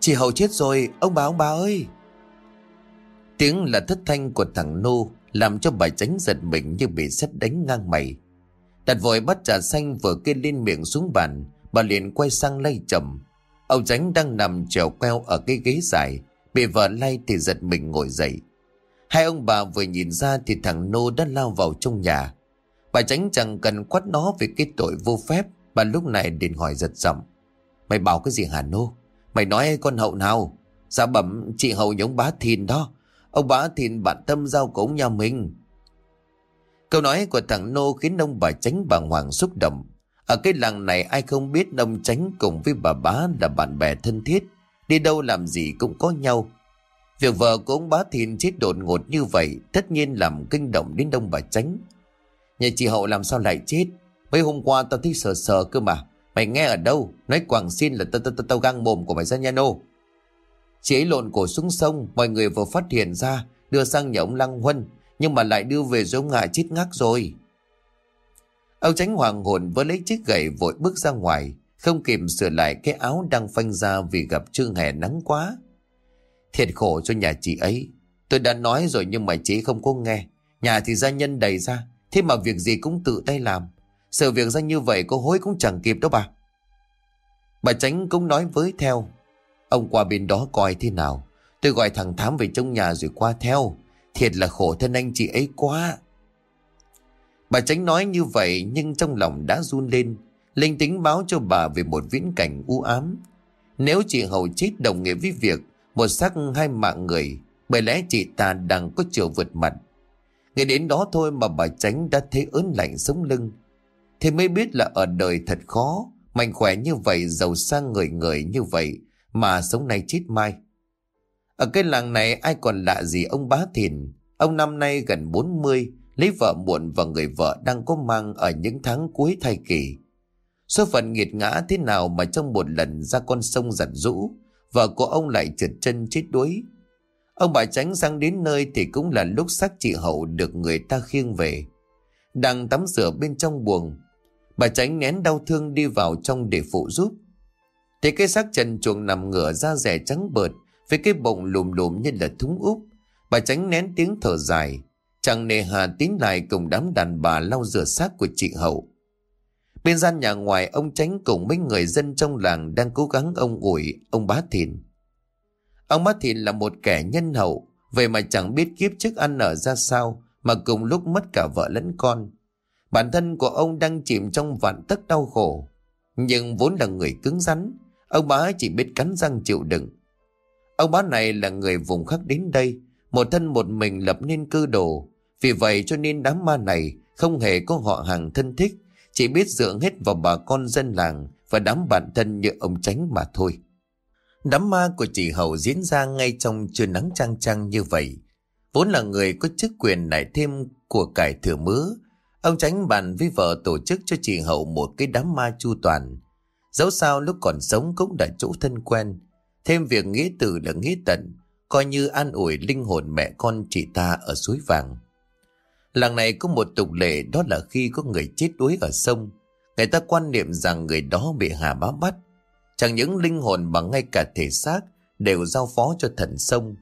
Chị Hậu chết rồi, Ông bà ông bà ơi. Tiếng là thất thanh của thằng Nô Làm cho bà tránh giật mình như bị sét đánh ngang mày. Đặt vội bắt trà xanh vừa kê lên miệng xuống bàn, Bà liền quay sang lay chậm Ông tránh đang nằm trèo queo ở cái ghế dài, Bị vợ lay thì giật mình ngồi dậy. Hai ông bà vừa nhìn ra thì thằng Nô đã lao vào trong nhà. Bà tránh chẳng cần quát nó về cái tội vô phép, Bà lúc này liền hỏi giật giọng. Mày bảo cái gì hả Nô? Mày nói con hậu nào? Dạ bẩm, chị hậu giống bá thìn đó. Ông bá thìn bạn tâm giao cống nhà mình. Câu nói của thằng Nô khiến ông bà tránh bàng hoàng xúc động. Ở cái làng này ai không biết ông tránh cùng với bà bá là bạn bè thân thiết. Đi đâu làm gì cũng có nhau. Việc vợ của ông bá thìn chết đột ngột như vậy, Tất nhiên làm kinh động đến đông bà tránh. Nhà chị hậu làm sao lại chết? Mấy hôm qua tao thấy sờ sờ cơ mà. Mày nghe ở đâu? Nói quảng xin là tao tao tao, tao gang mồm của mày ra nha nô Chị ấy lộn cổ xuống sông Mọi người vừa phát hiện ra Đưa sang nhà ông Lăng Huân Nhưng mà lại đưa về giống ngại chết ngắc rồi. Ông tránh hoàng hồn với lấy chiếc gậy vội bước ra ngoài Không kịp sửa lại cái áo đang phanh ra Vì gặp trương hè nắng quá. Thiệt khổ cho nhà chị ấy. Tôi đã nói rồi nhưng mà chị không có nghe. Nhà thì gia nhân đầy ra Thế mà việc gì cũng tự tay làm. Sự việc ra như vậy cô hối cũng chẳng kịp đâu bà. Bà tránh cũng nói với theo, Ông qua bên đó coi thế nào. Tôi gọi thằng Thám về trong nhà rồi qua theo. Thiệt là khổ thân anh chị ấy quá. Bà tránh nói như vậy Nhưng trong lòng đã run lên. Linh tính báo cho bà về một viễn cảnh u ám. Nếu chị Hậu chết đồng nghĩa với việc Một xác hai mạng người, Bởi lẽ chị ta đang có chiều vượt mặt. Nghe đến đó thôi mà bà tránh đã thấy ớn lạnh sống lưng. Thì mới biết là ở đời thật khó. Mạnh khỏe như vậy, giàu sang người người như vậy, Mà sống nay chết mai. Ở cái làng này, ai còn lạ gì ông bá thìn? Ông năm nay gần 40 Lấy vợ muộn và người vợ đang có mang Ở những tháng cuối thai kỳ. Số phận nghiệt ngã thế nào Mà trong một lần ra con sông giặt rũ, Vợ của ông lại trượt chân chết đuối. Ông bà tránh sang đến nơi Thì cũng là lúc xác chị Hậu Được người ta khiêng về. Đang tắm rửa bên trong buồng Bà tránh nén đau thương đi vào trong để phụ giúp. Thấy cái xác trần chuồng nằm ngửa da rẻ trắng bợt với cái bụng lùm lùm như là thúng úp. Bà tránh nén tiếng thở dài. Chẳng nề hà tín lại cùng đám đàn bà lau rửa xác của chị Hậu. Bên gian nhà ngoài ông tránh cùng mấy người dân trong làng đang cố gắng ông ủi ông bá thìn. Ông bá thìn là một kẻ nhân hậu, vậy mà chẳng biết kiếp trước ăn ở ra sao mà cùng lúc mất cả vợ lẫn con. Bản thân của ông đang chìm trong vạn tất đau khổ. Nhưng vốn là người cứng rắn, ông bá chỉ biết cắn răng chịu đựng. Ông bá này là người vùng khác đến đây, một thân một mình lập nên cư đồ. Vì vậy cho nên đám ma này không hề có họ hàng thân thích, chỉ biết dựa hết vào bà con dân làng và đám bạn thân như ông tránh mà thôi. Đám ma của chị Hậu diễn ra ngay trong trưa nắng trang trang như vậy. Vốn là người có chức quyền lại thêm của cải thừa mứa, Ông tránh bàn với vợ tổ chức cho chị Hậu một cái đám ma chu toàn. Dẫu sao lúc còn sống cũng đã chỗ thân quen. Thêm việc nghĩa tử là nghĩa tận, coi như an ủi linh hồn mẹ con chị ta ở suối vàng. Làng này có một tục lệ đó là khi có người chết đuối ở sông, người ta quan niệm rằng người đó bị hà bá bắt. Chẳng những linh hồn mà ngay cả thể xác đều giao phó cho thần sông.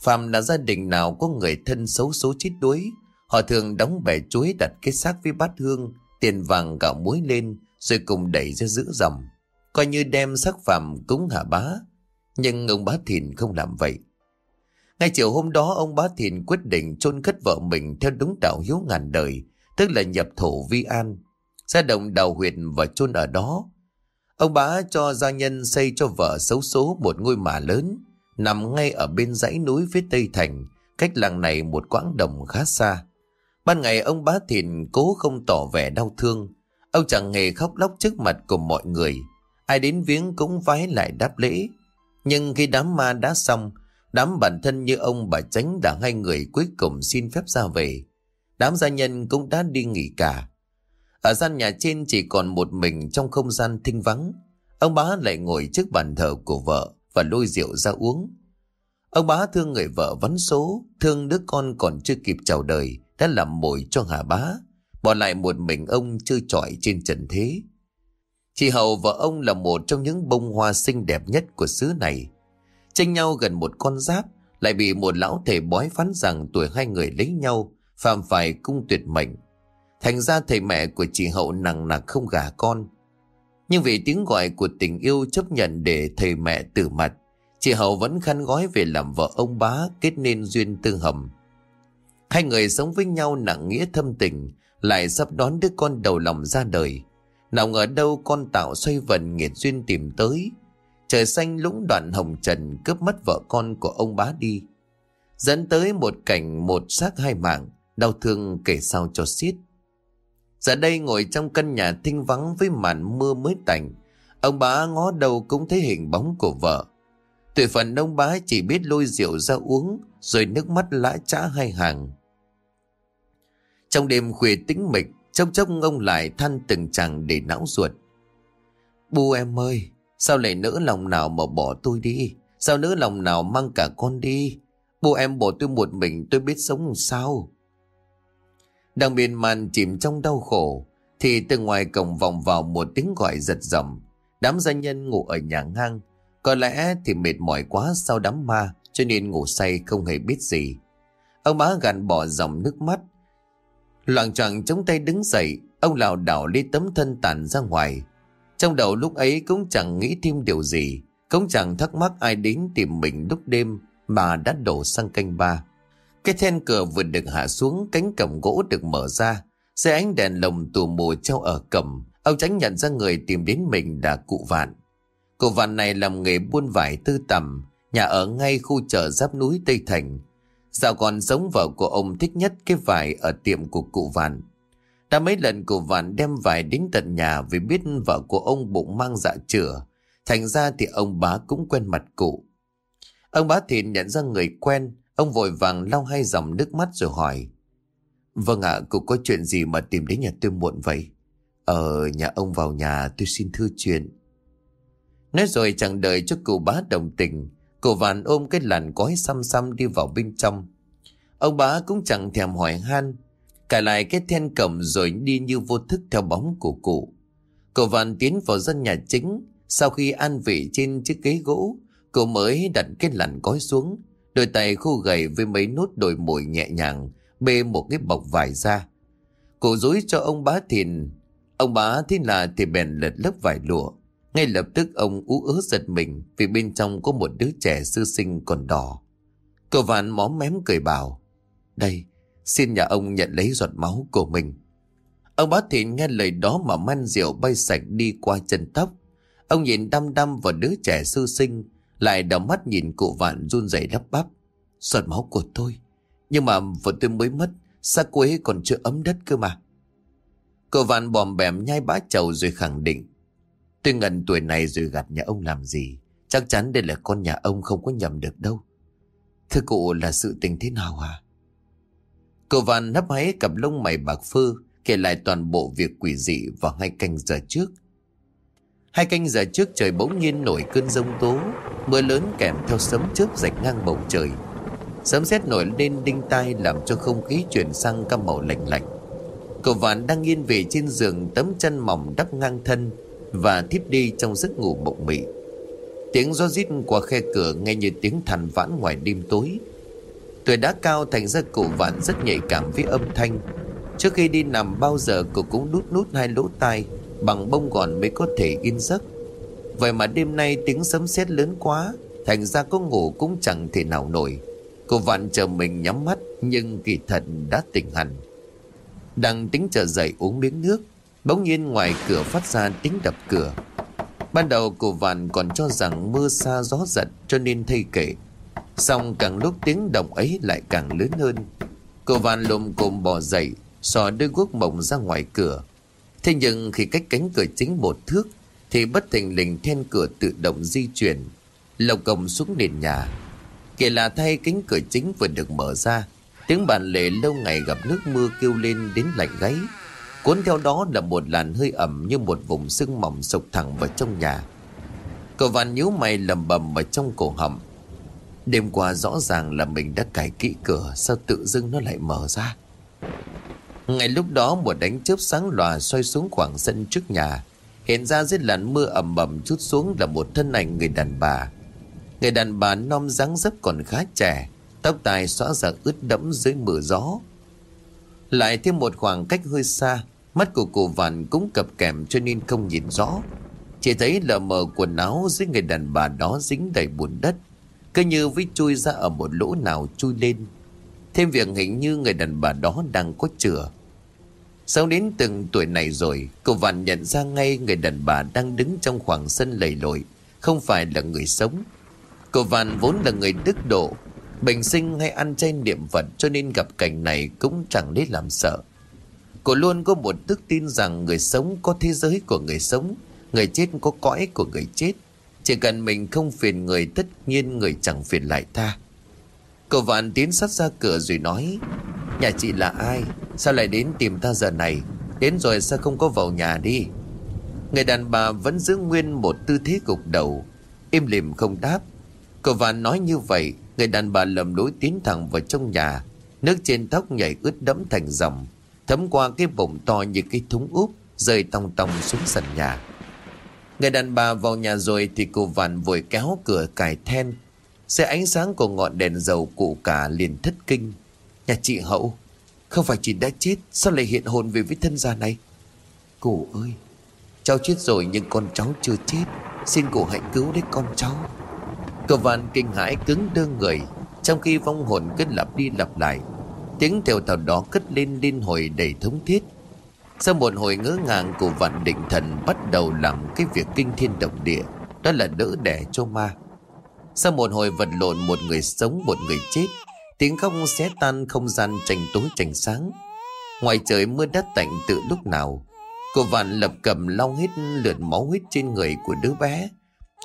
Phạm là gia đình nào có người thân xấu số chết đuối Họ thường đóng bẻ chuối đặt cái xác với bát hương, tiền vàng gạo muối lên, rồi cùng đẩy ra giữa dòng. Coi như đem sắc phạm cúng hạ bá. Nhưng ông bá thìn không làm vậy. Ngay chiều hôm đó ông bá thìn quyết định chôn cất vợ mình theo đúng đạo hiếu ngàn đời, tức là nhập thổ vi an. Ra động đào huyệt và chôn ở đó. Ông bá cho gia nhân xây cho vợ xấu số một ngôi mả lớn, nằm ngay ở bên dãy núi phía tây thành, cách làng này một quãng đồng khá xa. Ban ngày ông bá thìn cố không tỏ vẻ đau thương. Ông chẳng hề khóc lóc trước mặt của mọi người. Ai đến viếng cũng vái lại đáp lễ. Nhưng khi đám ma đã xong, đám bản thân như ông bà tránh đã hai người cuối cùng xin phép ra về. Đám gia nhân cũng đã đi nghỉ cả. Ở gian nhà trên chỉ còn một mình trong không gian thinh vắng. Ông bá lại ngồi trước bàn thờ của vợ và lôi rượu ra uống. Ông bá thương người vợ vắn số, thương đứa con còn chưa kịp chào đời, đã làm mồi cho Hà Bá, bỏ lại một mình ông chơi trọi trên trần thế. Chị Hậu và ông là một trong những bông hoa xinh đẹp nhất của xứ này. Tranh nhau gần một con giáp Lại bị một lão thầy bói phán rằng tuổi hai người lấy nhau Phạm phải cung tuyệt mệnh Thành ra thầy mẹ của chị Hậu nặng nặc không gả con Nhưng vì tiếng gọi của tình yêu chấp nhận để thầy mẹ tử mặt Chị Hậu vẫn khăn gói về làm vợ ông bá kết nên duyên tương hầm Hai người sống với nhau nặng nghĩa thâm tình, Lại sắp đón đứa con đầu lòng ra đời. Nào ngờ đâu con tạo xoay vần nghiệt duyên tìm tới. Trời xanh lũng đoạn hồng trần cướp mất vợ con của ông bá đi. Dẫn tới một cảnh một xác hai mạng, Đau thương kể sao cho xiết. Giờ đây ngồi trong căn nhà thinh vắng với màn mưa mới tạnh Ông bá ngó đầu cũng thấy hình bóng của vợ. Tuổi phần ông bá chỉ biết lôi rượu ra uống, Rồi nước mắt lã trã hai hàng. Trong đêm khuya tĩnh mịch Trong chốc ông lại than từng chàng để não ruột. Bu em ơi, Sao lại nỡ lòng nào mà bỏ tôi đi? Sao nỡ lòng nào mang cả con đi? Bu em bỏ tôi một mình, tôi biết sống sao? Đang miên man chìm trong đau khổ, Thì từ ngoài cổng vòng vào một tiếng gọi giật giọng. Đám gia nhân ngủ ở nhà ngang. Có lẽ thì mệt mỏi quá sau đám ma, Cho nên ngủ say không hề biết gì. Ông bá gàn bỏ dòng nước mắt Loạn trọng chống tay đứng dậy Ông lảo đảo lấy tấm thân tàn ra ngoài Trong đầu lúc ấy cũng chẳng nghĩ thêm điều gì Cũng chẳng thắc mắc ai đến tìm mình lúc đêm Mà đã đổ sang canh ba cái then cửa vừa được hạ xuống, cánh cổng gỗ được mở ra. xe ánh đèn lồng tù mù treo ở cầm, ông tránh nhận ra người tìm đến mình là cụ vạn. Cụ vạn này làm nghề buôn vải tư tầm, nhà ở ngay khu chợ giáp núi Tây Thành. Dạo còn sống vợ của ông thích nhất cái vải ở tiệm của cụ vạn. Đã mấy lần cụ vạn đem vải đến tận nhà vì biết vợ của ông bụng mang dạ chữa. Thành ra thì ông bá cũng quen mặt cụ. Ông bá thì nhận ra người quen, Ông vội vàng lau hai dòng nước mắt rồi hỏi. Vâng ạ, à, có chuyện gì mà tìm đến nhà tôi muộn vậy? Ờ, nhà ông vào nhà tôi xin thư chuyện. Nói rồi chẳng đợi cho cụ bá đồng tình. Cụ vàn ôm cái làn gói xăm xăm đi vào bên trong. Ông bá cũng chẳng thèm hỏi han. Cài lại cái then cầm rồi đi như vô thức theo bóng của cụ. Cụ vàn tiến vào dân nhà chính. Sau khi an vị trên chiếc ghế gỗ, cụ mới đặt cái làn gói xuống Đôi tay khô gầy với mấy nốt đồi mồi nhẹ nhàng Bê một cái bọc vải ra Cụ dối cho ông bá thìn Ông bá thìn là thì bèn lật lớp vải lụa ngay lập tức ông ú ớ giật mình Vì bên trong có một đứa trẻ sư sinh còn đỏ. Cậu vạn móm mém cười bảo, Đây, Xin nhà ông nhận lấy giọt máu của mình. Ông bá Thịnh nghe lời đó mà man rượu bay sạch đi qua chân tóc. Ông nhìn đăm đăm vào đứa trẻ sư sinh, lại đỏ mắt nhìn cụ vạn run rẩy lắp bắp, Giọt máu của tôi? Nhưng mà vợ tôi mới mất, Xác quế còn chưa ấm đất cơ mà. Cụ vạn bòm bèm nhai bã chầu rồi khẳng định Tôi ngần tuổi này rồi gạt nhà ông làm gì, Chắc chắn đây là con nhà ông không có nhầm được đâu. Thưa cụ là sự tình thế nào à Cô Văn hấp háy cặp lông mày bạc phơ, Kể lại toàn bộ việc quỷ dị vào hai canh giờ trước. Hai canh giờ trước trời bỗng nhiên nổi cơn rông tố, Mưa lớn kèm theo sấm chớp rạch ngang bầu trời. Sấm sét nổi lên đinh tai làm cho không khí chuyển sang các màu lạnh lạnh. Cậu vạn đang yên về trên giường tấm chân mỏng đắp ngang thân và thiếp đi trong giấc ngủ mộng mị. Tiếng gió rít qua khe cửa nghe như tiếng thằn vãn ngoài đêm tối. Tuổi đã cao thành ra cụ vạn rất nhạy cảm với âm thanh. Trước khi đi nằm, bao giờ cụ cũng đút nút hai lỗ tai Bằng bông gòn mới có thể yên giấc. Vậy mà đêm nay tiếng sấm sét lớn quá, Thành ra có ngủ cũng chẳng thể nào nổi. Cô vạn chờ mình nhắm mắt, Nhưng kỳ thật đã tỉnh hẳn. Đang tính chờ dậy uống miếng nước Bỗng nhiên ngoài cửa phát ra tiếng đập cửa. Ban đầu cô vạn còn cho rằng mưa xa gió giật cho nên thay kể Xong càng lúc tiếng động ấy lại càng lớn hơn. Cô vạn lùm cồm bò dậy, Xò đôi guốc mộng ra ngoài cửa. Thế nhưng khi cách cánh cửa chính một thước, Thì bất thình lình then cửa tự động di chuyển, Lộc cồng xuống nền nhà. Kể là thay cánh cửa chính vừa được mở ra, Tiếng bàn lệ lâu ngày gặp nước mưa kêu lên đến lạnh gáy. Cuốn theo đó là một làn hơi ẩm như một vùng sưng mỏng sộc thẳng vào trong nhà. Cậu vạn nhíu mày lầm bầm vào trong cổ họng. Đêm qua rõ ràng là mình đã cài kỹ cửa, Sao tự dưng nó lại mở ra? Ngay lúc đó, một đánh chớp sáng lòa xoay xuống khoảng sân trước nhà. Hiện ra dưới làn mưa ẩm ẩm chút xuống là một thân ảnh người đàn bà. Người đàn bà non dáng dấp còn khá trẻ, Tóc tai xóa ra ướt đẫm dưới mưa gió. Lại thêm một khoảng cách hơi xa Mắt của cô Vạn cũng cập kèm cho nên không nhìn rõ. Chỉ thấy lờ mờ quần áo dưới người đàn bà đó dính đầy bùn đất. Cứ như vít chui ra ở một lỗ nào chui lên. Thêm việc hình như người đàn bà đó đang có chữa Sau đến từng tuổi này rồi, Cô Vạn nhận ra ngay người đàn bà đang đứng trong khoảng sân lầy lội, Không phải là người sống. Cô Vạn vốn là người đức độ, Bình sinh hay ăn chay niệm Phật cho nên gặp cảnh này cũng chẳng lấy làm sợ. Cô luôn có một đức tin rằng người sống có thế giới của người sống, Người chết có cõi của người chết. Chỉ cần mình không phiền người, tất nhiên người chẳng phiền lại ta. Cậu vạn tiến sát ra cửa rồi nói, Nhà chị là ai? Sao lại đến tìm ta giờ này? Đến rồi sao không có vào nhà đi? Người đàn bà vẫn giữ nguyên một tư thế gục đầu, Im lìm không đáp. Cậu vạn nói như vậy, Người đàn bà lầm lối tiến thẳng vào trong nhà. Nước trên tóc nhảy ướt đẫm thành dòng. Thấm qua cái bụng to như cái thúng úp, Rơi tòng tòng xuống sân nhà. Người đàn bà vào nhà rồi Thì cô vạn vội kéo cửa cài then. Xe ánh sáng của ngọn đèn dầu cụ cả liền thất kinh. Nhà chị Hậu, Không phải chị đã chết, Sao lại hiện hồn về với thân già này? Cụ ơi, Cháu chết rồi nhưng con cháu chưa chết. Xin cụ hãy cứu đấy con cháu. Cậu vạn kinh hãi cứng đơ người, Trong khi vong hồn cứ lặp đi lặp lại. Tiếng theo tàu đó cất lên liên hồi đầy thống thiết. Sau một hồi ngỡ ngàng của vạn định thần bắt đầu làm cái việc kinh thiên động địa, Đó là đỡ đẻ cho ma. Sau một hồi vật lộn, một người sống, một người chết, Tiếng khóc xé tan không gian tranh tối tranh sáng. Ngoài trời mưa đất tạnh từ lúc nào Cô vạn lập cầm lau hết lượt máu huyết trên người của đứa bé,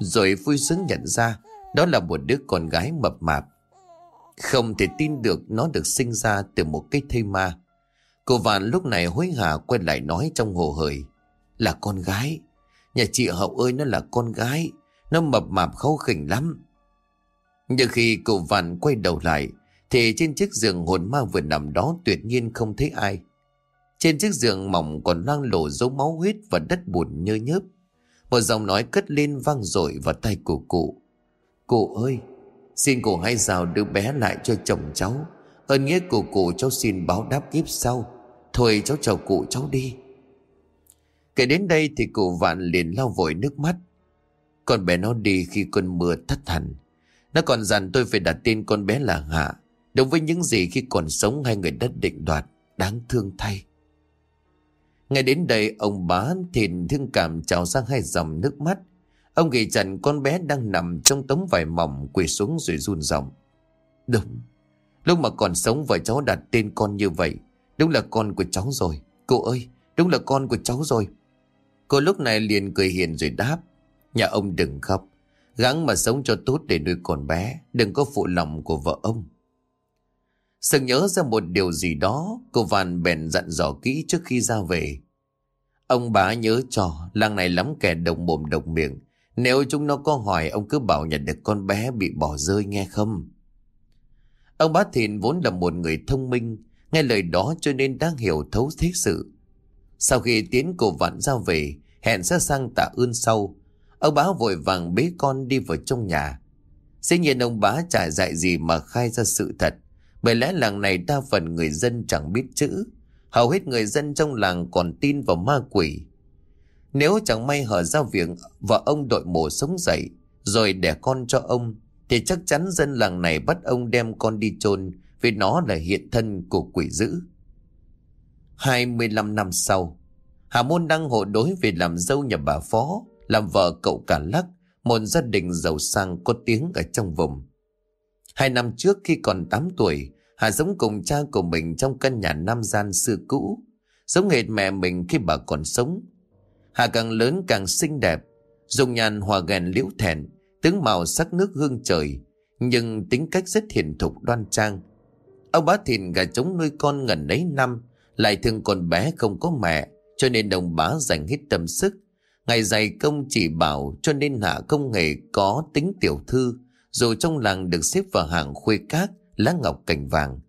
Rồi vui sướng nhận ra Đó là một đứa con gái mập mạp không thể tin được nó được sinh ra từ một cái thây ma. Cô Vạn lúc này hối hả quay lại nói trong hồ hởi. Là con gái. Nhà chị Hậu ơi nó là con gái. Nó mập mạp khâu khỉnh lắm. Nhưng khi cô Vạn quay đầu lại thì trên chiếc giường hồn ma vừa nằm đó tuyệt nhiên không thấy ai. Trên chiếc giường mỏng còn loang lổ dấu máu huyết và đất bùn nhơ nhớp. Một giọng nói cất lên vang dội vào tay của cụ. Cụ ơi, Xin cổ hãy rào đứa bé lại cho chồng cháu. Ơn nghĩa của cụ cháu xin báo đáp kiếp sau. Thôi cháu chào cụ cháu đi. Kể đến đây thì cụ vạn liền lau vội nước mắt. Con bé nó đi khi cơn mưa thất hẳn Nó còn dặn tôi phải đặt tên con bé là Hạ, Đúng với những gì khi còn sống hai người đất định đoạt, Đáng thương thay. Ngay đến đây, ông bá thìn thương cảm trào sang hai dòng nước mắt. Ông ghi trần con bé đang nằm trong tấm vải mỏng quỳ xuống rồi run ròng. Đúng, lúc mà còn sống vợ cháu đặt tên con như vậy. Đúng là con của cháu rồi. Cô ơi, đúng là con của cháu rồi. Cô lúc này liền cười hiền rồi đáp. Nhà ông đừng khóc. Gắng mà sống cho tốt để nuôi con bé. Đừng có phụ lòng của vợ ông. Sừng nhớ ra một điều gì đó, cô Văn bèn dặn dò kỹ trước khi ra về. Ông bá nhớ cho, làng này lắm kẻ đồng mồm độc miệng, nếu chúng nó có hỏi ông cứ bảo nhận được con bé bị bỏ rơi nghe không? Ông bá thìn vốn là một người thông minh, nghe lời đó cho nên đang hiểu thấu thế sự. Sau khi tiến cổ vạn ra về, hẹn sẽ sang tạ ơn sau, ông bá vội vàng bế con đi vào trong nhà. Dĩ nhiên ông bá chả dạy gì mà khai ra sự thật, bởi lẽ làng này đa phần người dân chẳng biết chữ. Hầu hết người dân trong làng còn tin vào ma quỷ, nếu chẳng may hở ra việc vợ ông đội mổ sống dậy rồi đẻ con cho ông thì chắc chắn dân làng này bắt ông đem con đi chôn vì nó là hiện thân của quỷ dữ. 25 năm sau, Hà Môn đang hộ đối về làm dâu nhà bà Phó, làm vợ cậu cả lắc, một gia đình giàu sang có tiếng ở trong vùng. Hai năm trước khi còn 8 tuổi, Hà sống cùng cha của mình trong căn nhà nam gian xưa cũ, giống hệt mẹ mình khi bà còn sống. Hà càng lớn càng xinh đẹp Dùng nhàn hòa ghèn liễu thẹn, Tướng màu sắc nước hương trời, Nhưng tính cách rất hiền thục đoan trang. Ông bá thìn gà trống nuôi con ngần ấy năm, Lại thương con bé không có mẹ, Cho nên đồng bá dành hết tâm sức. Ngày dày công chỉ bảo Cho nên hạ công nghệ có tính tiểu thư, Dù trong làng được xếp vào hàng khuê cát Lá ngọc cành vàng.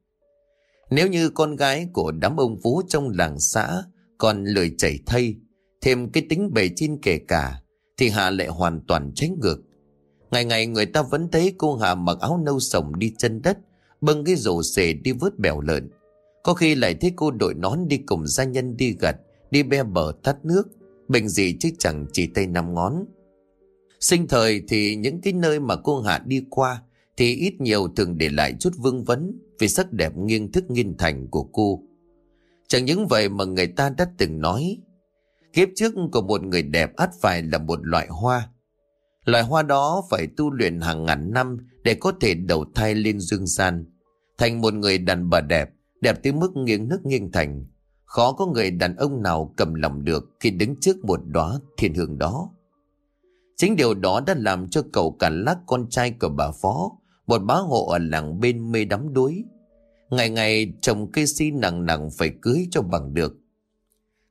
Nếu như con gái của đám ông phú trong làng xã Còn lười chảy thay Thêm cái tính bề trên kể cả Thì Hạ lại hoàn toàn tránh ngược Ngày ngày người ta vẫn thấy cô Hà mặc áo nâu sồng đi chân đất, bưng cái rổ xề đi vớt bèo lợn. Có khi lại thấy cô đội nón đi cùng gia nhân đi gặt, đi be bờ tắt nước, bệnh gì chứ chẳng chỉ tay năm ngón. Sinh thời thì những cái nơi mà cô Hạ đi qua thì ít nhiều thường để lại chút vương vấn vì sắc đẹp nghiêng thức nghiên thành của cô. Chẳng những vậy mà người ta đã từng nói kiếp trước của một người đẹp ắt phải là một loại hoa. Loại hoa đó phải tu luyện hàng ngàn năm để có thể đầu thai lên dương gian. Thành một người đàn bà đẹp, đẹp tới mức nghiêng nước nghiêng thành. Khó có người đàn ông nào cầm lòng được khi đứng trước một đóa thiên hương đó. Chính điều đó đã làm cho cậu cả lắc con trai của bà Phó, một bá hộ ở làng bên mê đắm đuối. Ngày ngày trồng cây si nặng nặng phải cưới cho bằng được.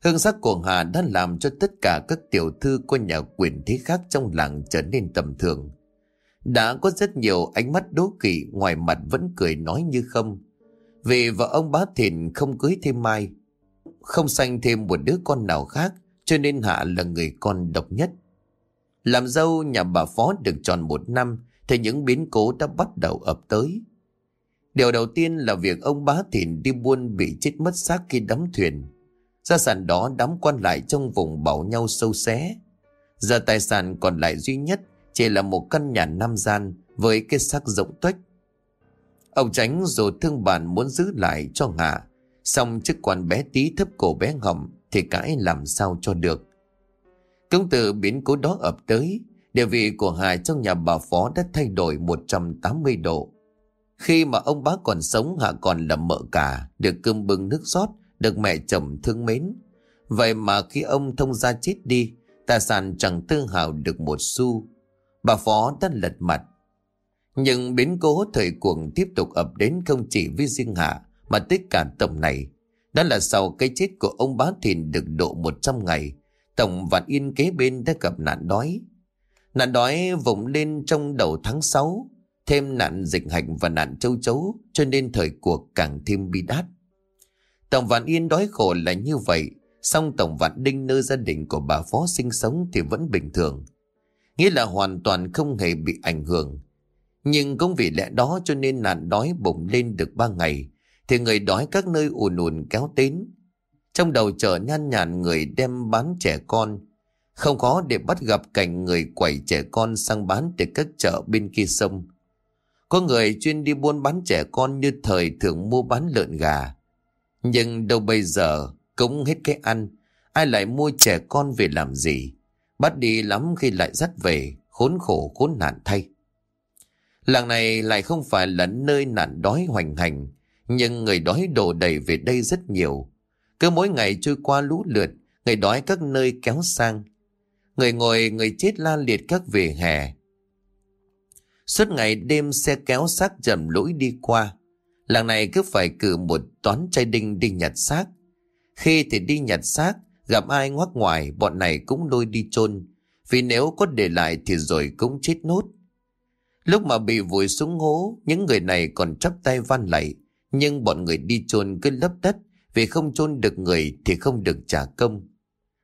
Hương sắc của Hà đã làm cho tất cả các tiểu thư của nhà quyền thế khác trong làng trở nên tầm thường. Đã có rất nhiều ánh mắt đố kỵ, ngoài mặt vẫn cười nói như không. Vì vợ ông bá thìn không cưới thêm mai. Không sanh thêm một đứa con nào khác, cho nên Hạ là người con độc nhất. Làm dâu nhà bà Phó được tròn một năm, thì những biến cố đã bắt đầu ập tới. Điều đầu tiên là việc ông bá thìn đi buôn bị chết mất xác khi đắm thuyền. Gia sản đó đám quan lại trong vùng bảo nhau sâu xé. Giờ tài sản còn lại duy nhất chỉ là một căn nhà nam gian với cái xác rộng tuếch. Ông tránh dù thương bản muốn giữ lại cho Hạ, xong chức quan bé tí thấp cổ bé ngầm thì cãi làm sao cho được. Công tử biến cố đó ập tới, địa vị của Hà trong nhà bà Phó đã thay đổi 180 độ. Khi mà ông bá còn sống Hạ còn là mợ cả, được cơm bưng nước rót, được mẹ chồng thương mến. Vậy mà khi ông thông gia chết đi, tài sản chẳng tư hào được một xu. Bà Phó đã lật mặt. Nhưng biến cố thời cuồng tiếp tục ập đến không chỉ với riêng Hạ, mà tất cả tổng này. Đó là sau cái chết của ông bá thìn được độ 100 ngày, Tổng Vạn Yên kế bên đã gặp nạn đói. Nạn đói vùng lên trong đầu tháng 6, thêm nạn dịch hành và nạn châu chấu, cho nên thời cuộc càng thêm bi đát. Tổng Vạn Yên đói khổ là như vậy, song Tổng Vạn Đinh nơi gia đình của bà Phó sinh sống thì vẫn bình thường. Nghĩa là hoàn toàn không hề bị ảnh hưởng. Nhưng cũng vì lẽ đó cho nên nạn đói bùng lên được ba ngày, thì người đói các nơi ùn ùn kéo đến. Trong đầu chợ nhan nhàn người đem bán trẻ con, không khó để bắt gặp cảnh người quẩy trẻ con sang bán từ các chợ bên kia sông. Có người chuyên đi buôn bán trẻ con như thời thường mua bán lợn gà. Nhưng đâu bây giờ cũng hết cái ăn, ai lại mua trẻ con về làm gì? Bắt đi lắm khi lại dắt về, khốn khổ khốn nạn thay. Làng này lại không phải là nơi nạn đói hoành hành, nhưng người đói đổ đầy về đây rất nhiều. Cứ mỗi ngày trôi qua lũ lượt, người đói các nơi kéo sang. Người ngồi, người chết la liệt các vỉa hè. Suốt ngày đêm xe kéo xác chậm lũi đi qua. Làng này cứ phải cử một toán trai đinh đi nhặt xác. Khi thì đi nhặt xác, gặp ai ngoắc ngoài, bọn này cũng đôi đi chôn Vì nếu có để lại thì rồi cũng chết nốt. Lúc mà bị vùi xuống hố, những người này còn chắp tay van lạy, nhưng bọn người đi chôn cứ lấp đất, vì không chôn được người thì không được trả công.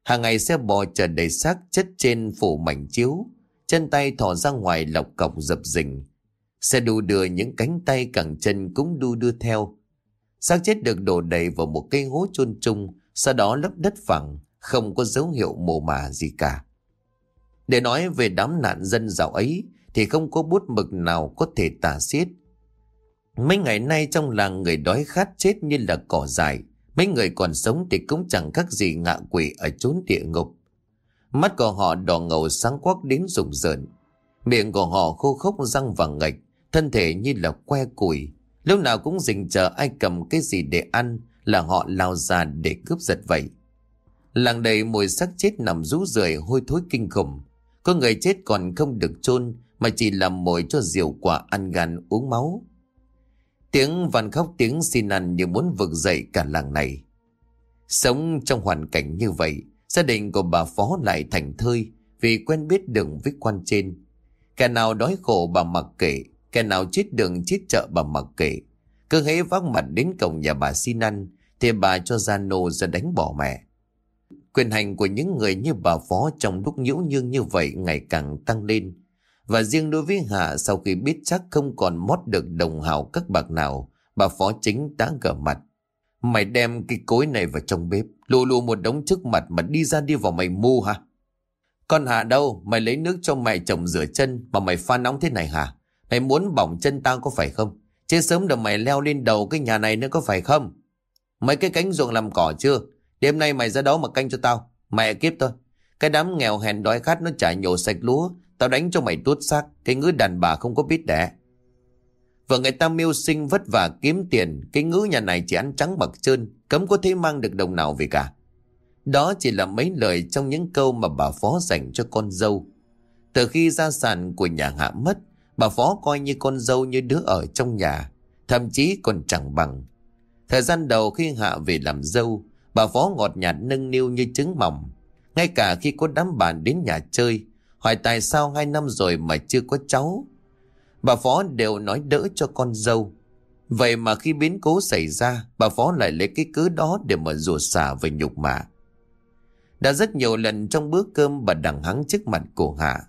Hàng ngày xe bò chở đầy xác chất trên phủ mảnh chiếu, chân tay thò ra ngoài lọc cọc dập dình. Xe đu đưa những cánh tay cẳng chân cũng đu đưa theo. Xác chết được đổ đầy vào một cây hố chôn chung, sau đó lấp đất phẳng, không có dấu hiệu mồ mả gì cả. Để nói về đám nạn dân dạo ấy, thì không có bút mực nào có thể tả xiết. Mấy ngày nay trong làng người đói khát chết như là cỏ dại, mấy người còn sống thì cũng chẳng khác gì ngạ quỷ ở chốn địa ngục. Mắt của họ đỏ ngầu sáng quắc đến rùng rợn, miệng của họ khô khốc răng vàng ngạch, thân thể như là que củi. Lúc nào cũng dình chờ ai cầm cái gì để ăn là họ lao ra để cướp giật vậy. Làng đầy mùi xác chết nằm rú rượi hôi thối kinh khủng. Có người chết còn không được chôn mà chỉ làm mồi cho diều quả ăn gan uống máu. Tiếng van khóc tiếng xin ăn như muốn vực dậy cả làng này. Sống trong hoàn cảnh như vậy, gia đình của bà Phó lại thành thơi vì quen biết đường với quan trên. Kẻ nào đói khổ bà mặc kệ, kẻ nào chết đường chết chợ bà mặc kệ. Cứ hễ vác mặt đến cổng nhà bà xin ăn, thì bà cho gia nô ra đánh bỏ mẹ. Quyền hành của những người như bà Phó trong lúc nhiễu nhương như vậy ngày càng tăng lên. Và riêng đối với Hạ sau khi biết chắc không còn mót được đồng hào các bạc nào, bà phó chính đã gở mặt. Mày đem cái cối này vào trong bếp, lù lù một đống trước mặt mà đi ra đi vào mày mu hả? Con Hạ đâu, mày lấy nước cho mẹ chồng rửa chân mà mày pha nóng thế này hả? Mày muốn bỏng chân tao có phải không? Chứ sớm được mày leo lên đầu cái nhà này nữa có phải không? Mấy cái cánh ruộng làm cỏ chưa? Đêm nay mày ra đó mà canh cho tao. Mẹ kiếp thôi. Cái đám nghèo hèn đói khát nó chả nhổ sạch lúa. Tao đánh cho mày tuốt xác. Cái ngữ đàn bà không có biết đẻ. Vợ người ta mưu sinh vất vả kiếm tiền. Cái ngữ nhà này chỉ ăn trắng bạc trơn. Cấm có thể mang được đồng nào về cả. Đó chỉ là mấy lời trong những câu mà bà Phó dành cho con dâu. Từ khi gia sản của nhà Hạ mất, bà Phó coi như con dâu như đứa ở trong nhà, thậm chí còn chẳng bằng. Thời gian đầu khi Hạ về làm dâu, bà Phó ngọt nhạt nâng niu như trứng mỏng. Ngay cả khi có đám bạn đến nhà chơi, hỏi tại sao hai năm rồi mà chưa có cháu. Bà Phó đều nói đỡ cho con dâu. Vậy mà khi biến cố xảy ra, bà Phó lại lấy cái cớ đó để mà rủa xả về nhục mạ. Đã rất nhiều lần trong bữa cơm bà đằng hắng trước mặt của Hạ.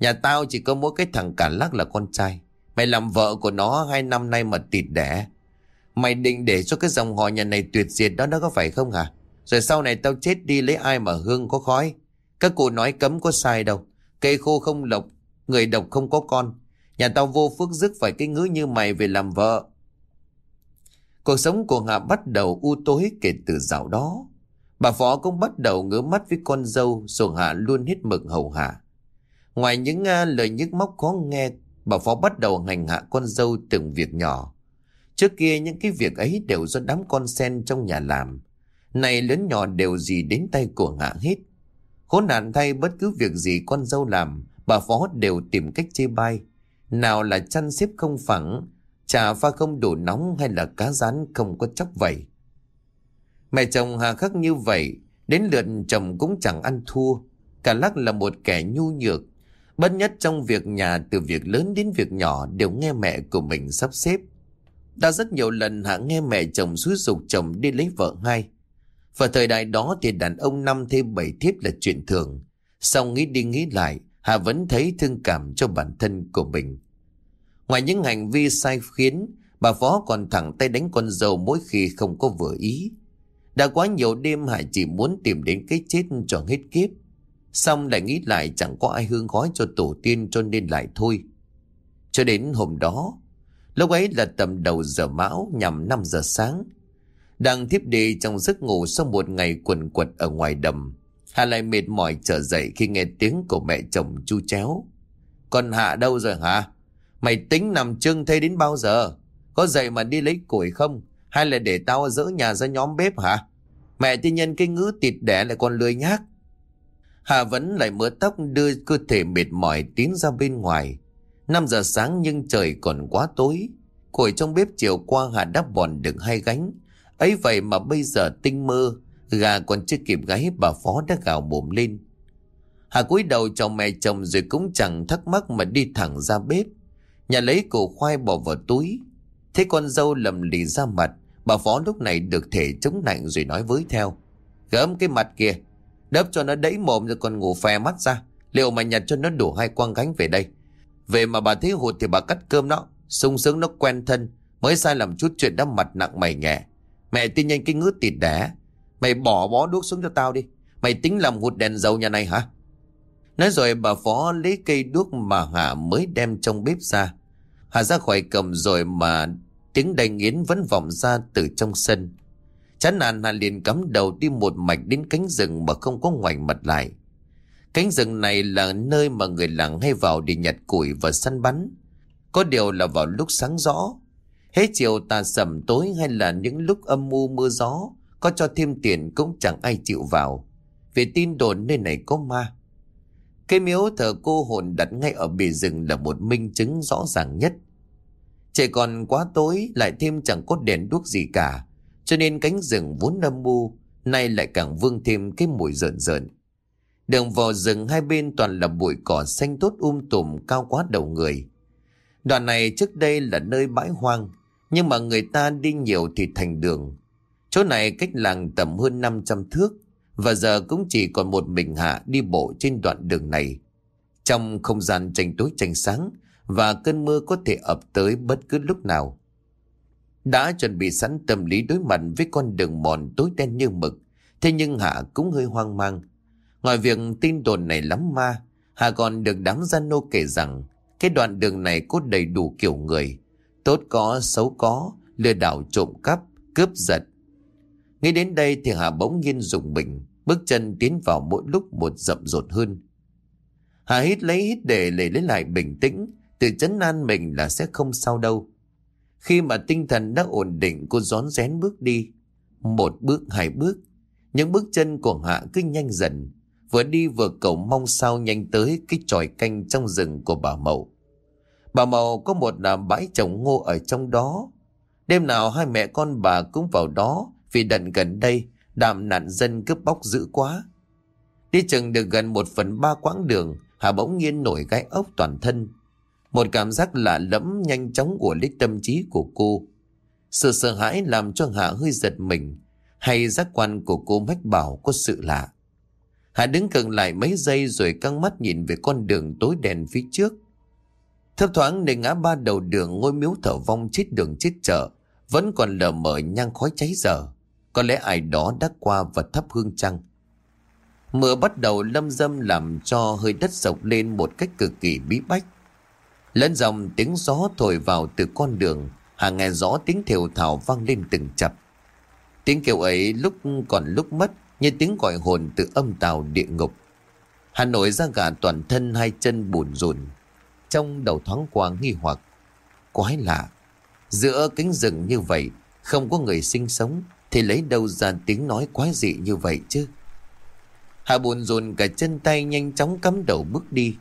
Nhà tao chỉ có mỗi cái thằng cả lắc là con trai. Mày làm vợ của nó hai năm nay mà tịt đẻ. Mày định để cho cái dòng họ nhà này tuyệt diệt đó nó có phải không hả? Rồi sau này tao chết đi lấy ai mà hương có khói. Các cụ nói cấm có sai đâu. Cây khô không lộc, người độc không có con. Nhà tao vô phước dứt phải cái ngữ như mày về làm vợ. Cuộc sống của Hạ bắt đầu u tối kể từ dạo đó. Bà Phó cũng bắt đầu ngứa mắt với con dâu rồi Hạ luôn hết mực hầu hạ. Ngoài những uh, lời nhức móc khó nghe, bà Phó bắt đầu hành hạ con dâu từng việc nhỏ. Trước kia những cái việc ấy đều do đám con sen trong nhà làm. Này lớn nhỏ đều gì đến tay của Hạ hết. Khốn nạn thay bất cứ việc gì con dâu làm, bà Phó đều tìm cách chê bai. Nào là chăn xếp không phẳng, trà pha không đủ nóng hay là cá rán không có chóc vẩy. Mẹ chồng hà khắc như vậy, đến lượt chồng cũng chẳng ăn thua. Cả lắc là một kẻ nhu nhược. Bất nhất trong việc nhà từ việc lớn đến việc nhỏ đều nghe mẹ của mình sắp xếp. Đã rất nhiều lần Hạ nghe mẹ chồng xúi dục chồng đi lấy vợ ngay. và thời đại đó thì đàn ông năm thêm bảy thiếp là chuyện thường. Xong nghĩ đi nghĩ lại, hà vẫn thấy thương cảm cho bản thân của mình. Ngoài những hành vi sai khiến, bà Phó còn thẳng tay đánh con dâu mỗi khi không có vừa ý. Đã quá nhiều đêm Hải chỉ muốn tìm đến cái chết cho hết kiếp. Xong lại nghĩ lại chẳng có ai hương gói cho tổ tiên cho nên lại thôi. Cho đến hôm đó, lúc ấy là tầm đầu giờ mão nhằm 5 giờ sáng. Đang thiếp đi trong giấc ngủ sau một ngày quần quật ở ngoài đầm. Hà lại mệt mỏi trở dậy khi nghe tiếng của mẹ chồng chu chéo. Con Hạ đâu rồi hả? Mày tính nằm trưng thế đến bao giờ? Có dậy mà đi lấy củi không? Hay là để tao dỡ nhà ra nhóm bếp hả? Mẹ thì nhân cái ngữ tịt đẻ lại còn lười nhác. Hà vẫn lại mớ tóc đưa cơ thể mệt mỏi tiến ra bên ngoài. 5 giờ sáng nhưng trời còn quá tối. Củi trong bếp chiều qua Hà đã bòn được hai gánh. ấy vậy mà bây giờ tinh mơ, gà còn chưa kịp gáy bà Phó đã gào mồm lên. Hà cúi đầu chồng mẹ chồng rồi cũng chẳng thắc mắc mà đi thẳng ra bếp. Nhà lấy củ khoai bỏ vào túi. Thế con dâu lầm lì ra mặt, bà Phó lúc này được thể chống nạnh rồi nói với theo. Gớm cái mặt kìa, đớp cho nó đẫy mồm rồi còn ngủ phè mắt ra. Liệu mà nhặt cho nó đủ hai quang gánh về đây. Về mà bà thấy hụt thì bà cắt cơm nó, sung sướng nó quen thân, mới sai làm chút chuyện đắp mặt nặng mày nhẹ. Mẹ tin nhanh cái ngứa tịt đẻ. Mày bỏ bó đuốc xuống cho tao đi. Mày tính làm hụt đèn dầu nhà này hả? Nói rồi bà Phó lấy cây đuốc mà Hạ mới đem trong bếp ra. Hạ ra khỏi cầm rồi mà tiếng đầy nghiến vẫn vọng ra từ trong sân. Chán nản Hà liền cắm đầu đi một mạch đến cánh rừng mà không có ngoảnh mặt lại. Cánh rừng này là nơi mà người làng hay vào để nhặt củi và săn bắn. Có điều là vào lúc sáng rõ. Hết chiều tà sầm tối hay là những lúc âm mưu mưa gió, có cho thêm tiền cũng chẳng ai chịu vào. Vì tin đồn nơi này có ma. cái miếu thờ cô hồn đặt ngay ở bì rừng là một minh chứng rõ ràng nhất. Trời còn quá tối lại thêm chẳng có đèn đuốc gì cả. Cho nên cánh rừng vốn âm mưu nay lại càng vương thêm cái mùi rợn rợn. Đường vào rừng hai bên toàn là bụi cỏ xanh tốt um tùm cao quá đầu người. Đoạn này trước đây là nơi bãi hoang, nhưng mà người ta đi nhiều thì thành đường. Chỗ này cách làng tầm hơn 500 thước, và giờ cũng chỉ còn một mình Hạ đi bộ trên đoạn đường này. Trong không gian tranh tối tranh sáng và cơn mưa có thể ập tới bất cứ lúc nào. Đã chuẩn bị sẵn tâm lý đối mặt với con đường mòn tối đen như mực, thế nhưng Hạ cũng hơi hoang mang. Ngoài việc tin đồn này lắm ma, Hạ còn được đám gian nô kể rằng cái đoạn đường này có đầy đủ kiểu người, tốt có, xấu có, lừa đảo trộm cắp, cướp giật. Nghĩ đến đây thì Hà bỗng nhiên dùng mình, bước chân tiến vào mỗi lúc một rậm rột hơn. Hà hít lấy hít để lấy lấy lại bình tĩnh, tự chấn an mình là sẽ không sao đâu. Khi mà tinh thần đã ổn định, cô rón rén bước đi. Một bước, hai bước. Những bước chân của Hạ cứ nhanh dần. Vừa đi vừa cầu mong sao nhanh tới cái tròi canh trong rừng của bà Mậu. Bà Mậu có một làm bãi trồng ngô ở trong đó. Đêm nào hai mẹ con bà cũng vào đó, vì đận gần đây, đạm nạn dân cướp bóc dữ quá. Đi chừng được gần một phần ba quãng đường Hà bỗng nhiên nổi gai ốc toàn thân một cảm giác lạ lẫm nhanh chóng của lít tâm trí của cô. Sự sợ hãi làm cho Hạ hơi giật mình, hay giác quan của cô mách bảo có sự lạ. Hạ đứng gần lại mấy giây rồi căng mắt nhìn về con đường tối đèn phía trước. Thấp thoáng nơi ngã ba đầu đường ngôi miếu thở vong chết đường chết chợ, vẫn còn lờ mờ nhang khói cháy dở. Có lẽ ai đó đã qua và thắp hương trăng. Mưa bắt đầu lâm dâm làm cho hơi đất sộc lên một cách cực kỳ bí bách. Lẫn dòng tiếng gió thổi vào từ con đường, Hà nghe rõ tiếng thều thào vang lên từng chập. Tiếng kêu ấy lúc còn lúc mất như tiếng gọi hồn từ âm tàu địa ngục. Hà nổi ra gà toàn thân hai chân bùn rùn. Trong đầu thoáng qua nghi hoặc. Quái lạ. Giữa cánh rừng như vậy, không có người sinh sống, thì lấy đâu ra tiếng nói quái dị như vậy chứ? Hà buồn rùn cả chân tay nhanh chóng cắm đầu bước đi.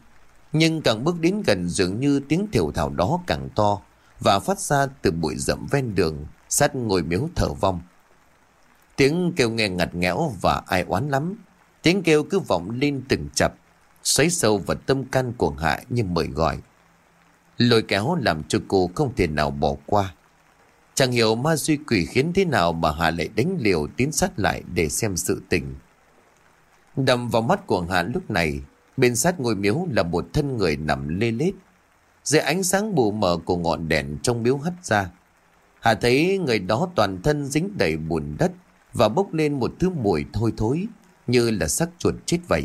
Nhưng càng bước đến gần dường như tiếng thiểu thảo đó càng to và phát ra từ bụi rậm ven đường sát ngồi miếu thở vong. Tiếng kêu nghe ngặt nghẽo và ai oán lắm. Tiếng kêu cứ vọng lên từng chập, xoáy sâu vào tâm can của Hạ như mời gọi. Lôi kéo làm cho cô không thể nào bỏ qua. Chẳng hiểu ma duy quỷ khiến thế nào mà Hạ lại đánh liều tiến sát lại để xem sự tình. Đầm vào mắt của Hạ lúc này Bên sát ngôi miếu là một thân người nằm lê lết. Dưới ánh sáng bù mờ của ngọn đèn trong miếu hắt ra. Hà thấy người đó toàn thân dính đầy bùn đất và bốc lên một thứ mùi thôi thối, như là xác chuột chết vậy.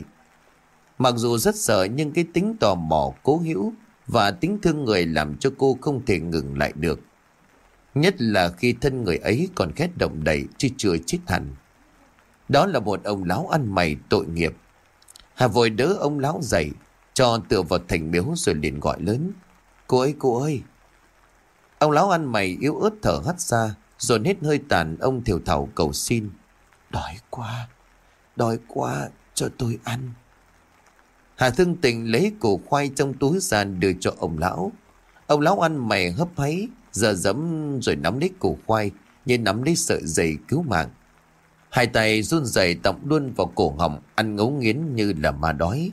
Mặc dù rất sợ nhưng cái tính tò mò, cố hữu và tính thương người làm cho cô không thể ngừng lại được. Nhất là khi thân người ấy còn khét động đầy chứ chưa chết hẳn. Đó là một ông lão ăn mày tội nghiệp Hà vội đỡ ông lão dậy, cho tựa vào thành miếu rồi liền gọi lớn. Cô ơi, cô ơi! Ông lão ăn mày yếu ớt thở hắt ra, rồi hết hơi tàn ông thiểu thảo cầu xin. Đói quá, đói quá, cho tôi ăn. Hà thương tình lấy củ khoai trong túi sàn đưa cho ông lão. Ông lão ăn mày hấp háy, giờ dẫm rồi nắm lấy củ khoai, như nắm lấy sợi dây cứu mạng. Hai tay run rẩy tọng luôn vào cổ họng, ăn ngấu nghiến như là ma đói.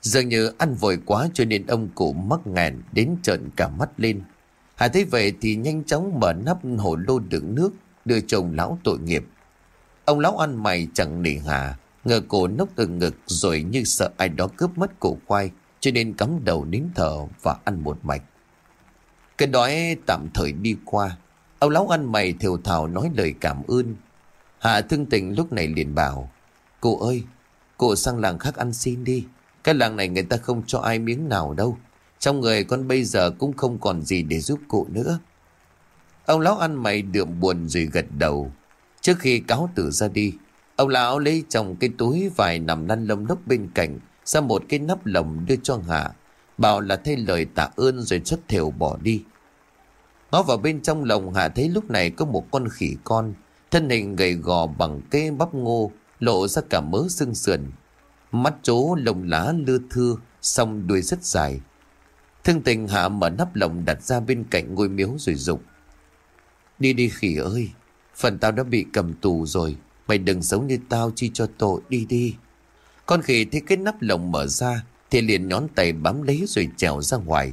Dường như ăn vội quá cho nên ông cụ mắc ngàn đến trợn cả mắt lên. Hải thấy vậy thì nhanh chóng mở nắp hồ lô đựng nước, đưa chồng lão tội nghiệp. Ông lão ăn mày chẳng nỉ hà, ngờ cổ nốc từ ngực rồi như sợ ai đó cướp mất cổ khoai, cho nên cắm đầu nín thở và ăn một mạch. Cái đói tạm thời đi qua, ông lão ăn mày thiều thào nói lời cảm ơn, Hạ thương tình lúc này liền bảo, Cô ơi, Cô sang làng khác ăn xin đi. Cái làng này người ta không cho ai miếng nào đâu. Trong người con bây giờ cũng không còn gì để giúp cụ nữa. Ông lão ăn mày đượm buồn rồi gật đầu. Trước khi cáo tử ra đi, Ông lão lấy trong cái túi vài nằm lăn lông lốc bên cạnh, ra một cái nắp lồng đưa cho Hạ, Bảo là thay lời tạ ơn rồi xuất thều bỏ đi. Ngó vào bên trong lồng, Hạ thấy lúc này có một con khỉ con. Thân hình gầy gò bằng cây bắp ngô, lộ ra cả mớ xương sườn. Mắt chố lồng lá lưa thưa, song đuôi rất dài. Thương tình hạ mở nắp lồng đặt ra bên cạnh ngôi miếu rồi dục Đi đi khỉ ơi, phần tao đã bị cầm tù rồi. Mày đừng sống như tao chi cho tội, đi đi. Con khỉ thấy cái nắp lồng mở ra, thì liền nhón tay bám lấy rồi trèo ra ngoài.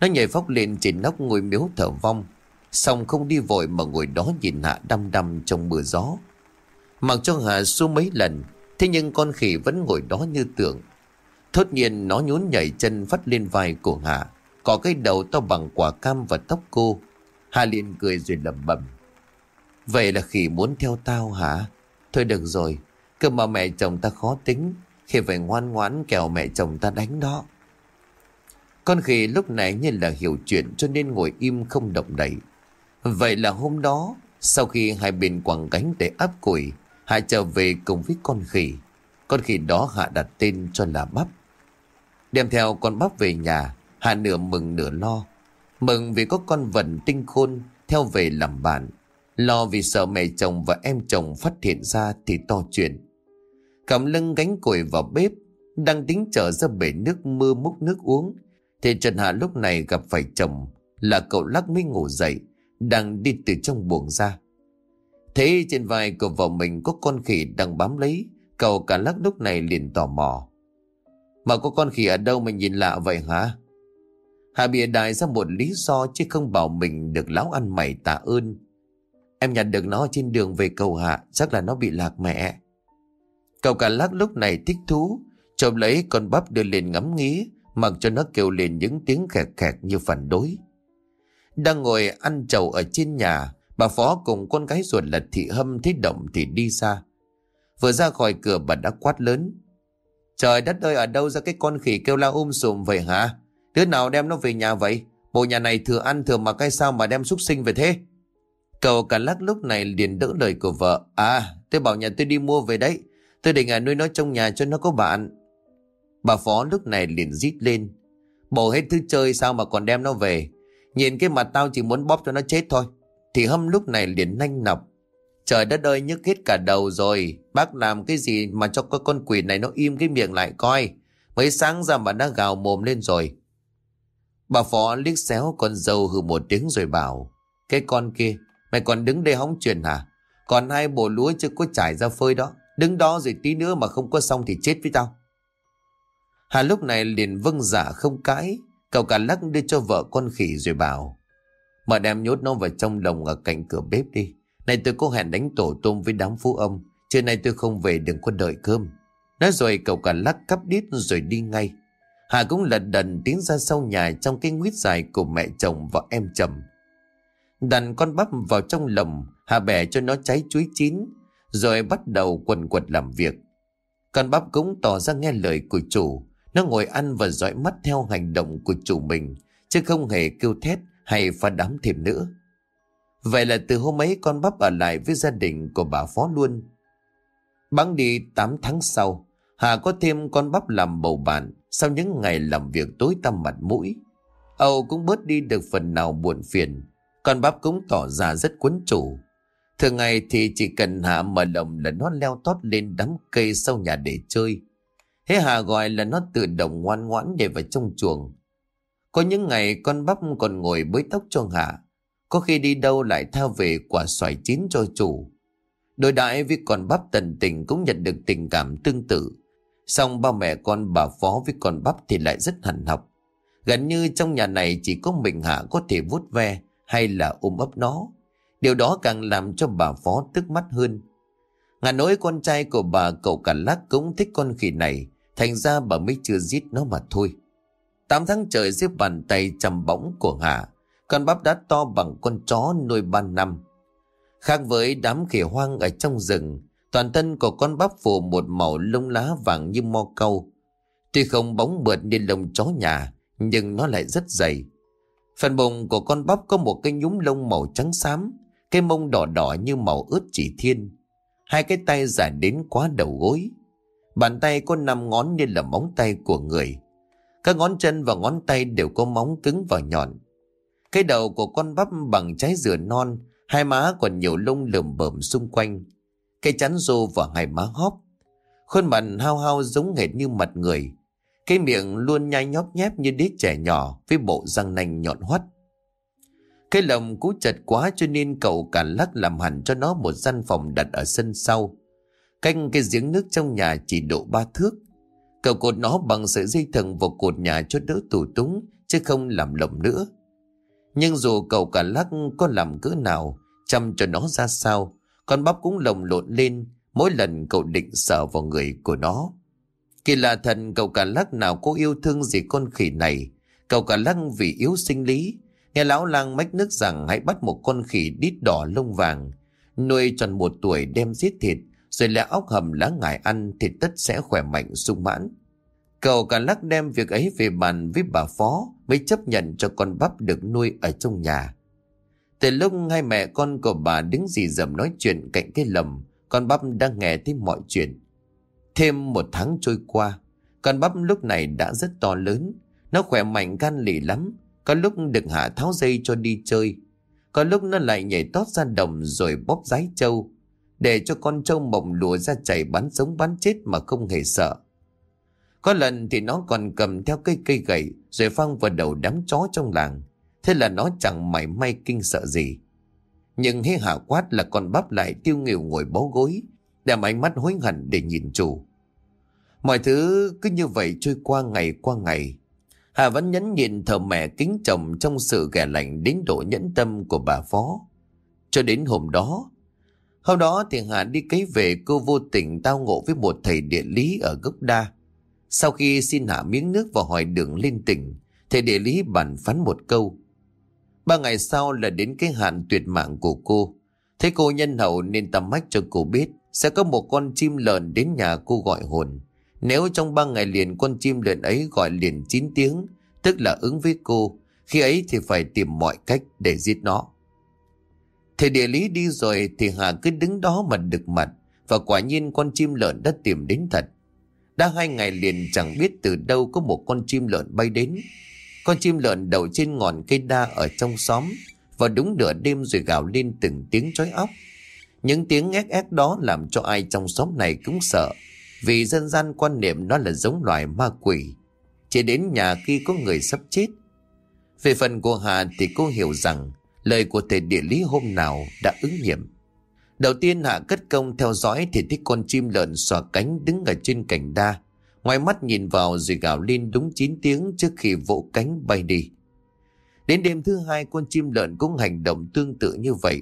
Nó nhảy phóc lên trên nóc ngôi miếu thở vong, Xong không đi vội mà ngồi đó nhìn Hạ đăm đăm trong mưa gió. Mặc cho Hạ xua mấy lần, thế nhưng con khỉ vẫn ngồi đó như tưởng. Thốt nhiên nó nhún nhảy chân phát lên vai của Hạ. Có cái đầu to bằng quả cam và tóc cô. Hạ liền cười rồi lẩm bẩm. Vậy là khỉ muốn theo tao hả? Thôi được rồi, cơ mà mẹ chồng ta khó tính. Khi phải ngoan ngoãn kẻo mẹ chồng ta đánh đó. Con khỉ lúc này như là hiểu chuyện cho nên ngồi im không động đậy. Vậy là hôm đó, sau khi hai bên quẳng cánh để áp củi, Hạ trở về cùng với con khỉ. Con khỉ đó Hạ đặt tên cho là Bắp. Đem theo con Bắp về nhà, Hạ nửa mừng nửa lo. Mừng vì có con vần tinh khôn theo về làm bạn. Lo vì sợ mẹ chồng và em chồng phát hiện ra thì to chuyện. Cầm lưng gánh củi vào bếp, đang tính trở ra bể nước mưa múc nước uống. Thì Trần Hạ lúc này gặp phải chồng là cậu lắc mới ngủ dậy, đang đi từ trong buồng ra. Thấy trên vai của vợ mình có con khỉ đang bám lấy, cậu cả lắc lúc này liền tò mò. Mà có con khỉ ở đâu mà nhìn lạ vậy hả? Hạ bịa đại ra một lý do chứ không bảo mình được lão ăn mày tạ ơn. Em nhặt được nó trên đường về cầu hạ, chắc là nó bị lạc mẹ. Cậu cả lắc lúc này thích thú, chộp lấy con bắp đưa lên ngắm nghía, mặc cho nó kêu lên những tiếng khẹt khẹt như phản đối. Đang ngồi ăn trầu ở trên nhà, bà Phó cùng con gái ruột là thị hâm thấy động thì đi xa. Vừa ra khỏi cửa bà đã quát lớn. Trời đất ơi ở đâu ra cái con khỉ kêu la um sùm vậy hả? Đứa nào đem nó về nhà vậy? Bộ nhà này thừa ăn thừa mặc cái sao mà đem súc sinh về thế? Cậu cả lắc lúc này liền đỡ lời của vợ. À, tôi bảo nhà tôi đi mua về đấy. Tôi định à nuôi nó trong nhà cho nó có bạn. Bà Phó lúc này liền rít lên. bỏ hết thứ chơi sao mà còn đem nó về. Nhìn cái mặt tao chỉ muốn bóp cho nó chết thôi. Thì hâm lúc này liền nanh nọc. Trời đất ơi nhức hết cả đầu rồi. Bác làm cái gì mà cho cái con quỷ này nó im cái miệng lại coi. Mới sáng ra mà đã gào mồm lên rồi. Bà Phó liếc xéo con dâu hừ một tiếng rồi bảo. Cái con kia, mày còn đứng đây hóng chuyện hả? Còn hai bộ lúa chưa có trải ra phơi đó. Đứng đó rồi tí nữa mà không có xong thì chết với tao. Hà lúc này liền vâng giả không cãi. Cậu cả lắc đưa cho vợ con khỉ rồi bảo. Mở đem nhốt nó vào trong lồng ở cạnh cửa bếp đi. Này tôi có hẹn đánh tổ tôm với đám phú ông. Trưa nay tôi không về đừng có đợi cơm. Nói rồi cậu cả lắc cắp đít rồi đi ngay. Hà cũng lật đần tiến ra sau nhà trong cái nguyết dài của mẹ chồng và em chồng. Đặt con bắp vào trong lồng, Hà bẻ cho nó cháy chuối chín, rồi bắt đầu quần quật làm việc. Con bắp cũng tỏ ra nghe lời của chủ, nó ngồi ăn và dõi mắt theo hành động của chủ mình, chứ không hề kêu thét hay pha đám thêm nữa. Vậy là từ hôm ấy con bắp ở lại với gia đình của bà Phó luôn. Bắn đi 8 tháng sau, Hà có thêm con bắp làm bầu bạn sau những ngày làm việc tối tăm mặt mũi. Âu cũng bớt đi được phần nào buồn phiền, con bắp cũng tỏ ra rất quấn chủ. Thường ngày thì chỉ cần Hà mở lồng là nó leo tót lên đám cây sau nhà để chơi. Thế Hà gọi là nó tự động ngoan ngoãn để vào trong chuồng. Có những ngày con bắp còn ngồi bới tóc cho Hà. Có khi đi đâu lại theo về quả xoài chín cho chủ. Đối đại với con bắp tần tình cũng nhận được tình cảm tương tự. Xong ba mẹ con bà Phó với con bắp thì lại rất hẳn học. Gần như trong nhà này chỉ có mình Hạ có thể vuốt ve hay là ôm ấp nó. Điều đó càng làm cho bà Phó tức mắt hơn. Ngà nỗi con trai của bà cậu cả lắc cũng thích con khỉ này, thành ra bà mới chưa giết nó mà thôi. Tám tháng trời xếp bàn tay chầm bóng của hà, con bắp đã to bằng con chó nuôi ban năm. Khác với đám khỉ hoang ở trong rừng, toàn thân của con bắp phủ một màu lông lá vàng như mo câu. Tuy không bóng mượt như lông chó nhà, nhưng nó lại rất dày. Phần bụng của con bắp có một cái nhúm lông màu trắng xám, cái mông đỏ đỏ như màu ướt chỉ thiên. Hai cái tay dài đến quá đầu gối. Bàn tay có năm ngón như là móng tay của người. Các ngón chân và ngón tay đều có móng cứng và nhọn. Cái đầu của con bắp bằng trái dừa non, hai má còn nhiều lông lườm bởm xung quanh. Cái chắn rô và hai má hóp. Khuôn mặt hao hao giống hệt như mặt người. Cái miệng luôn nhai nhóp nhép như đứa trẻ nhỏ với bộ răng nanh nhọn hoắt. Cái lồng cú chật quá cho nên cậu cả lắc làm hẳn cho nó một gian phòng đặt ở sân sau. Canh cái giếng nước trong nhà chỉ độ ba thước. Cậu cột nó bằng sợi dây thừng vào cột nhà cho đỡ tủ túng, chứ không làm lồng nữa. Nhưng dù cậu cả lắc có làm cỡ nào, chăm cho nó ra sao, con bắp cũng lồng lộn lên mỗi lần cậu định sợ vào người của nó. Kỳ lạ thần cậu cả lắc nào có yêu thương gì con khỉ này. Cậu cả lắc vì yếu sinh lý. Nghe lão lang mách nước rằng hãy bắt một con khỉ đít đỏ lông vàng. Nuôi tròn một tuổi đem giết thịt. Rồi lẽ ốc hầm lá ngải ăn thì tất sẽ khỏe mạnh sung mãn. Cậu cả lắc đem việc ấy về bàn với bà Phó mới chấp nhận cho con bắp được nuôi ở trong nhà. Từ lúc hai mẹ con của bà đứng dì dầm nói chuyện cạnh cái lầm, con bắp đang nghe thấy mọi chuyện. Thêm một tháng trôi qua, con bắp lúc này đã rất to lớn. Nó khỏe mạnh gan lì lắm. Có lúc được hạ tháo dây cho đi chơi. Có lúc nó lại nhảy tót ra đồng rồi bóp rái trâu. Để cho con trâu mộng lùa ra chảy bắn sống bắn chết mà không hề sợ. Có lần thì nó còn cầm theo cây cây gậy rồi phăng vào đầu đám chó trong làng. Thế là nó chẳng mảy may kinh sợ gì. Nhưng hế hạ quát là con bắp lại tiêu nghỉu ngồi bó gối, đem ánh mắt hối hận để nhìn chủ. Mọi thứ cứ như vậy trôi qua ngày qua ngày. Hà vẫn nhẫn nhịn thờ mẹ kính chồng trong sự ghẻ lạnh đến độ nhẫn tâm của bà Phó. Cho đến hôm đó, hôm đó thì Hà đi cấy về cô vô tình tao ngộ với một thầy địa lý ở gốc đa. Sau khi xin hà miếng nước và hỏi đường lên tỉnh, thầy địa lý bàn phán một câu. Ba ngày sau là đến cái hạn tuyệt mạng của cô. Thế cô nhân hậu nên tầm mách cho cô biết sẽ có một con chim lợn đến nhà cô gọi hồn. Nếu trong ba ngày liền con chim lợn ấy gọi liền 9 tiếng, tức là ứng với cô, khi ấy thì phải tìm mọi cách để giết nó. Thầy địa lý đi rồi thì Hà cứ đứng đó mà đực mặt, và quả nhiên con chim lợn đã tìm đến thật. Đã hai ngày liền chẳng biết từ đâu có một con chim lợn bay đến. Con chim lợn đậu trên ngọn cây đa ở trong xóm, và đúng nửa đêm rồi gào lên từng tiếng chói óc. Những tiếng ép ép đó làm cho ai trong xóm này cũng sợ, vì dân gian quan niệm nó là giống loài ma quỷ. Chỉ đến nhà khi có người sắp chết. Về phần của Hà thì cô hiểu rằng lời của thầy địa lý hôm nào đã ứng nghiệm. Đầu tiên Hạ cất công theo dõi thì thấy con chim lợn xòa cánh đứng ở trên cành đa. Ngoài mắt nhìn vào rồi gào lên đúng 9 tiếng trước khi vỗ cánh bay đi. Đến đêm thứ hai, con chim lợn cũng hành động tương tự như vậy.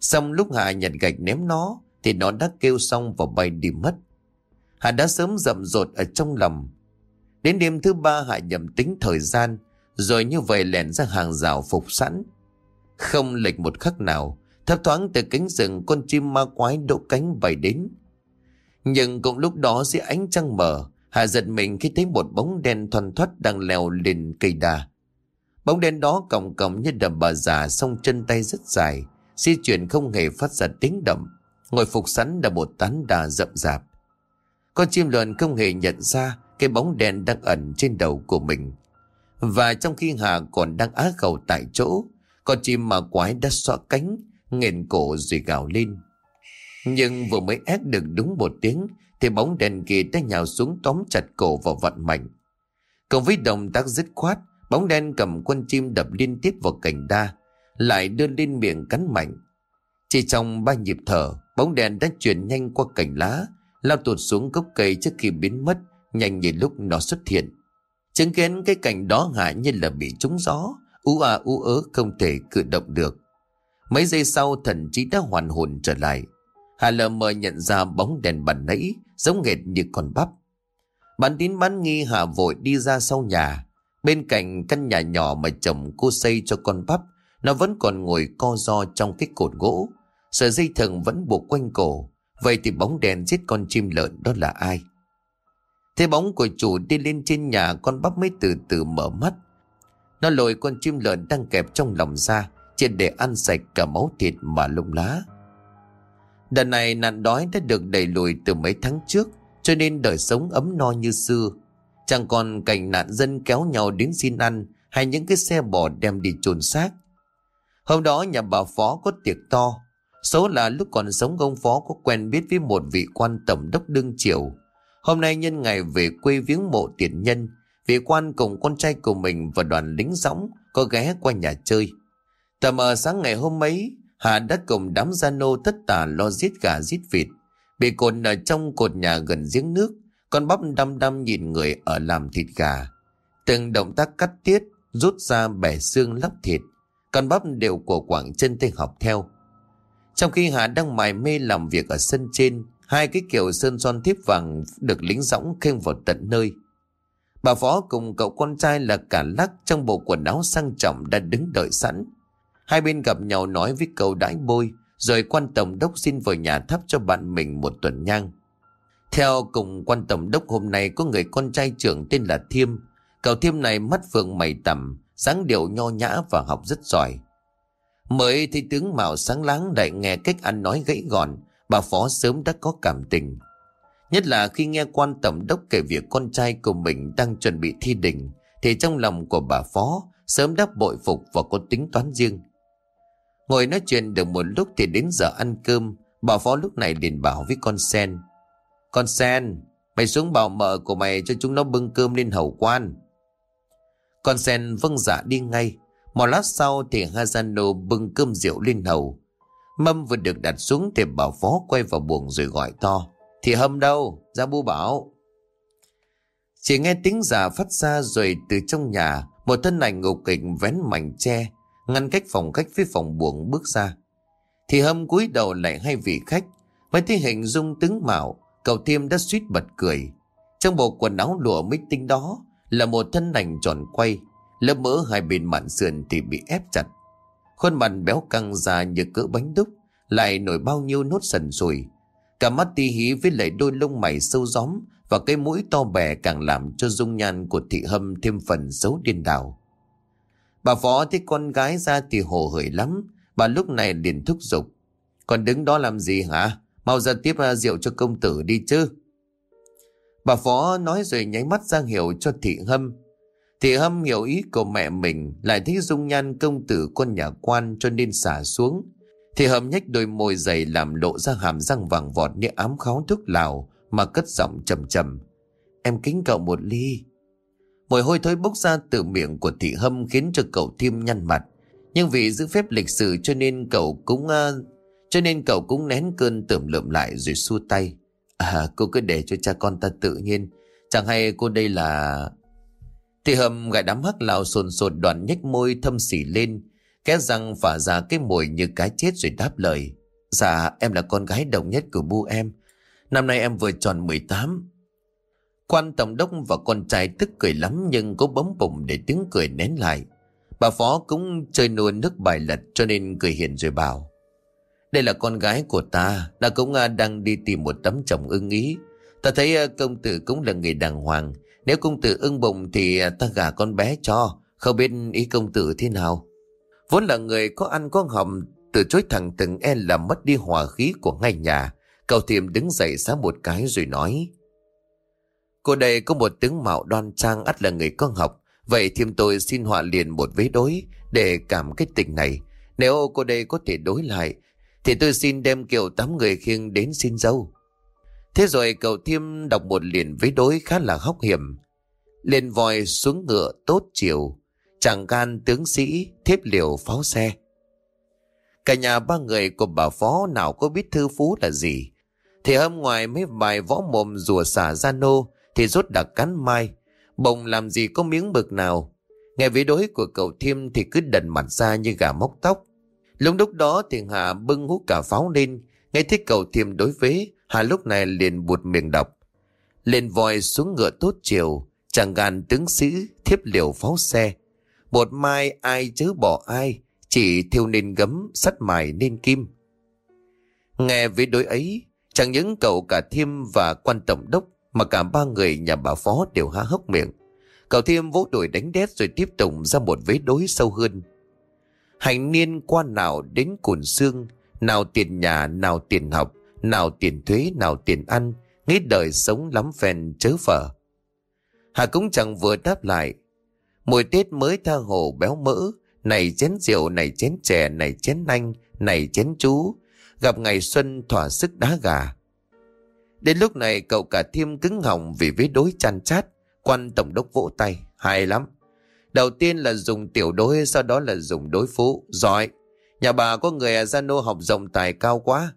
Xong lúc Hạ nhặt gạch ném nó thì nó đã kêu xong và bay đi mất. Hạ đã sớm rậm rột ở trong lòng. Đến đêm thứ ba Hạ nhầm tính thời gian, rồi như vậy lẻn ra hàng rào phục sẵn. Không lệch một khắc nào, thấp thoáng từ cánh rừng con chim ma quái đỗ cánh bay đến. Nhưng cũng lúc đó dưới ánh trăng mờ, Hạ giật mình khi thấy một bóng đen thoăn thoắt đang leo lên cây đà. Bóng đen đó còng còng như đầm bà già song chân tay rất dài, di chuyển không hề phát ra tiếng động. Ngồi phục sẵn là một tán đà rậm rạp. Con chim lợn không hề nhận ra cái bóng đèn đang ẩn trên đầu của mình. Và trong khi Hà còn đang á khẩu tại chỗ, con chim mà quái đã xóa cánh, nghền cổ rồi gào lên. Nhưng vừa mới ép được đúng một tiếng, thì bóng đèn kia đã nhào xuống tóm chặt cổ vào vận mạnh. Cộng với động tác dứt khoát, bóng đen cầm con chim đập liên tiếp vào cành đa, lại đưa lên miệng cắn mạnh. Chỉ trong ba nhịp thở, bóng đèn đã chuyển nhanh qua cành lá, lao tụt xuống gốc cây trước khi biến mất, nhanh như lúc nó xuất hiện. Chứng kiến cái cảnh đó hạ như là bị trúng gió, ú à ú ớ không thể cử động được. Mấy giây sau thần trí đã hoàn hồn trở lại. Hà lờ mờ nhận ra bóng đèn bàn nãy, giống nghệt như con bắp. Bán tín bán nghi Hà vội đi ra sau nhà. Bên cạnh căn nhà nhỏ mà chồng cô xây cho con bắp, nó vẫn còn ngồi co do trong cái cột gỗ. Sợi dây thừng vẫn buộc quanh cổ. Vậy thì bóng đèn giết con chim lợn đó là ai? Thế bóng của chủ đi lên trên nhà con bắp mới từ từ mở mắt. Nó lôi con chim lợn đang kẹp trong lòng ra, trên để ăn sạch cả máu thịt mà lung lá. Đợt này nạn đói đã được đẩy lùi từ mấy tháng trước, cho nên đời sống ấm no như xưa. Chẳng còn cảnh nạn dân kéo nhau đến xin ăn hay những cái xe bò đem đi chôn xác. Hôm đó nhà bà Phó có tiệc to, Số là lúc còn sống ông Phó có quen biết với một vị quan tổng đốc đương triều. Hôm nay nhân ngày về quê viếng mộ tiền nhân, vị quan cùng con trai của mình và đoàn lính dõng có ghé qua nhà chơi. tầm mờ sáng ngày hôm ấy, Hà đã cùng đám gia nô tất tả lo giết gà giết vịt. Bị cột ở trong cột nhà gần giếng nước, con bắp đăm đăm nhìn người ở làm thịt gà. Từng động tác cắt tiết, rút ra bẻ xương lắp thịt. Con bắp đều của quảng chân tay học theo. Trong khi Hà đang mải mê làm việc ở sân trên, Hai cái kiểu sơn son thiếp vàng được lính dõng khen vào tận nơi. Bà Phó cùng cậu con trai là cả lắc trong bộ quần áo sang trọng đã đứng đợi sẵn. Hai bên gặp nhau nói với cậu đãi bôi, rồi quan tổng đốc xin vào nhà thắp cho bạn mình một tuần nhang. Theo cùng quan tổng đốc hôm nay có người con trai trưởng tên là Thiêm. Cậu Thiêm này mắt phượng mày tầm, sáng điệu nho nhã và học rất giỏi. Mới thấy tướng mạo sáng láng đại nghe cách ăn nói gãy gọn, bà Phó sớm đã có cảm tình. Nhất là khi nghe quan tổng đốc kể việc con trai của mình đang chuẩn bị thi đình, thì trong lòng của bà Phó sớm đã bội phục và có tính toán riêng. Ngồi nói chuyện được một lúc thì đến giờ ăn cơm, bà Phó lúc này liền bảo với con Sen. Con Sen, mày xuống bảo mợ của mày cho chúng nó bưng cơm lên hầu quan. Con Sen vâng dạ đi ngay. Một lát sau thì Hazano bưng cơm rượu lên hầu. Mâm vừa được đặt xuống thì bảo phó quay vào buồng rồi gọi to. Thì hâm đâu? Ra bu bảo. Chỉ nghe tiếng giả phát ra rồi từ trong nhà, một thân ảnh ngục kịch vén mảnh tre, ngăn cách phòng khách với phòng buồng bước ra. Thì hâm cúi đầu lại hai vị khách, với thấy hình dung tướng mạo, cậu thiêm đã suýt bật cười. Trong bộ quần áo lụa mít tinh đó là một thân ảnh tròn quay lớp mỡ hai bên mạn sườn thì bị ép chặt. Khuôn mặt béo căng ra như cỡ bánh đúc lại nổi bao nhiêu nốt sần sùi. Cả mắt ti hí với lại đôi lông mày sâu gióm và cái mũi to bè càng làm cho dung nhan của thị hâm thêm phần xấu điên đảo. Bà phó thấy con gái ra thì hồ hởi lắm, bà lúc này liền thúc giục. Còn đứng đó làm gì hả? Mau ra tiếp ra rượu cho công tử đi chứ. Bà phó nói rồi nháy mắt ra hiệu cho thị hâm thì hâm hiểu ý của mẹ mình lại thấy dung nhan công tử con nhà quan cho nên xả xuống. Thì hâm nhách đôi môi dày làm lộ ra hàm răng vàng vọt như ám kháo thuốc lào mà cất giọng trầm trầm. Em kính cậu một ly. Mùi hôi thối bốc ra từ miệng của thị hâm khiến cho cậu thiêm nhăn mặt. Nhưng vì giữ phép lịch sự cho nên cậu cũng... Uh, cho nên cậu cũng nén cơn tưởng lượm lại rồi xua tay. À cô cứ để cho cha con ta tự nhiên. Chẳng hay cô đây là thì hầm gãi đám hắc lào sồn sột đoàn nhếch môi thâm xỉ lên. Cái răng phả ra cái mùi như cái chết rồi đáp lời. Dạ em là con gái đồng nhất của bu em. Năm nay em vừa tròn 18. Quan tổng đốc và con trai tức cười lắm nhưng cố bấm bụng để tiếng cười nén lại. Bà Phó cũng chơi nua nước bài lật cho nên cười hiền rồi bảo. Đây là con gái của ta, ta cũng à, đang đi tìm một tấm chồng ưng ý. Ta thấy à, công tử cũng là người đàng hoàng. Nếu công tử ưng bụng thì à, ta gả con bé cho, không biết ý công tử thế nào. Vốn là người có ăn có hầm, từ chối thẳng từng e là mất đi hòa khí của ngay nhà. Cầu thiềm đứng dậy xá một cái rồi nói. Cô đây có một tướng mạo đoan trang ắt là người có học. Vậy thiêm tôi xin họa liền một vế đối để cảm cái tình này. Nếu cô đây có thể đối lại thì tôi xin đem kiệu tám người khiêng đến xin dâu. Thế rồi cậu thiêm đọc một liền với đối khá là hóc hiểm. Lên vòi xuống ngựa tốt chiều, chẳng gan tướng sĩ thiếp liều pháo xe. Cả nhà ba người của bà phó nào có biết thư phú là gì. Thì hôm ngoài mấy bài võ mồm rùa xả ra nô thì rốt đặc cắn mai. Bồng làm gì có miếng bực nào. Nghe với đối của cậu thiêm thì cứ đần mặt ra như gà móc tóc. Lúc lúc đó thì Hà bưng hút cả pháo lên, nghe thấy cậu thiêm đối với, Hà lúc này liền buột miệng đọc. Lên voi xuống ngựa tốt chiều, chẳng gàn tướng sĩ, thiếp liều pháo xe. bột mai ai chứ bỏ ai, chỉ thiêu nên gấm, sắt mài nên kim. Nghe với đối ấy, chẳng những cậu cả thiêm và quan tổng đốc, mà cả ba người nhà bà phó đều há hốc miệng. Cậu thiêm vỗ đuổi đánh đét rồi tiếp tục ra một vế đối sâu hơn. Hành niên qua nào đến cồn xương, nào tiền nhà, nào tiền học, nào tiền thuế, nào tiền ăn, nghĩ đời sống lắm phèn chớ phở. Hà cũng chẳng vừa đáp lại. Mùi Tết mới tha hồ béo mỡ, này chén rượu, này chén chè, này chén anh, này chén chú, gặp ngày xuân thỏa sức đá gà. Đến lúc này cậu cả thiêm cứng họng vì vế đối chăn chát, quan tổng đốc vỗ tay, hay lắm. Đầu tiên là dùng tiểu đối, sau đó là dùng đối phú. Giỏi. Nhà bà có người gia nô học rộng tài cao quá.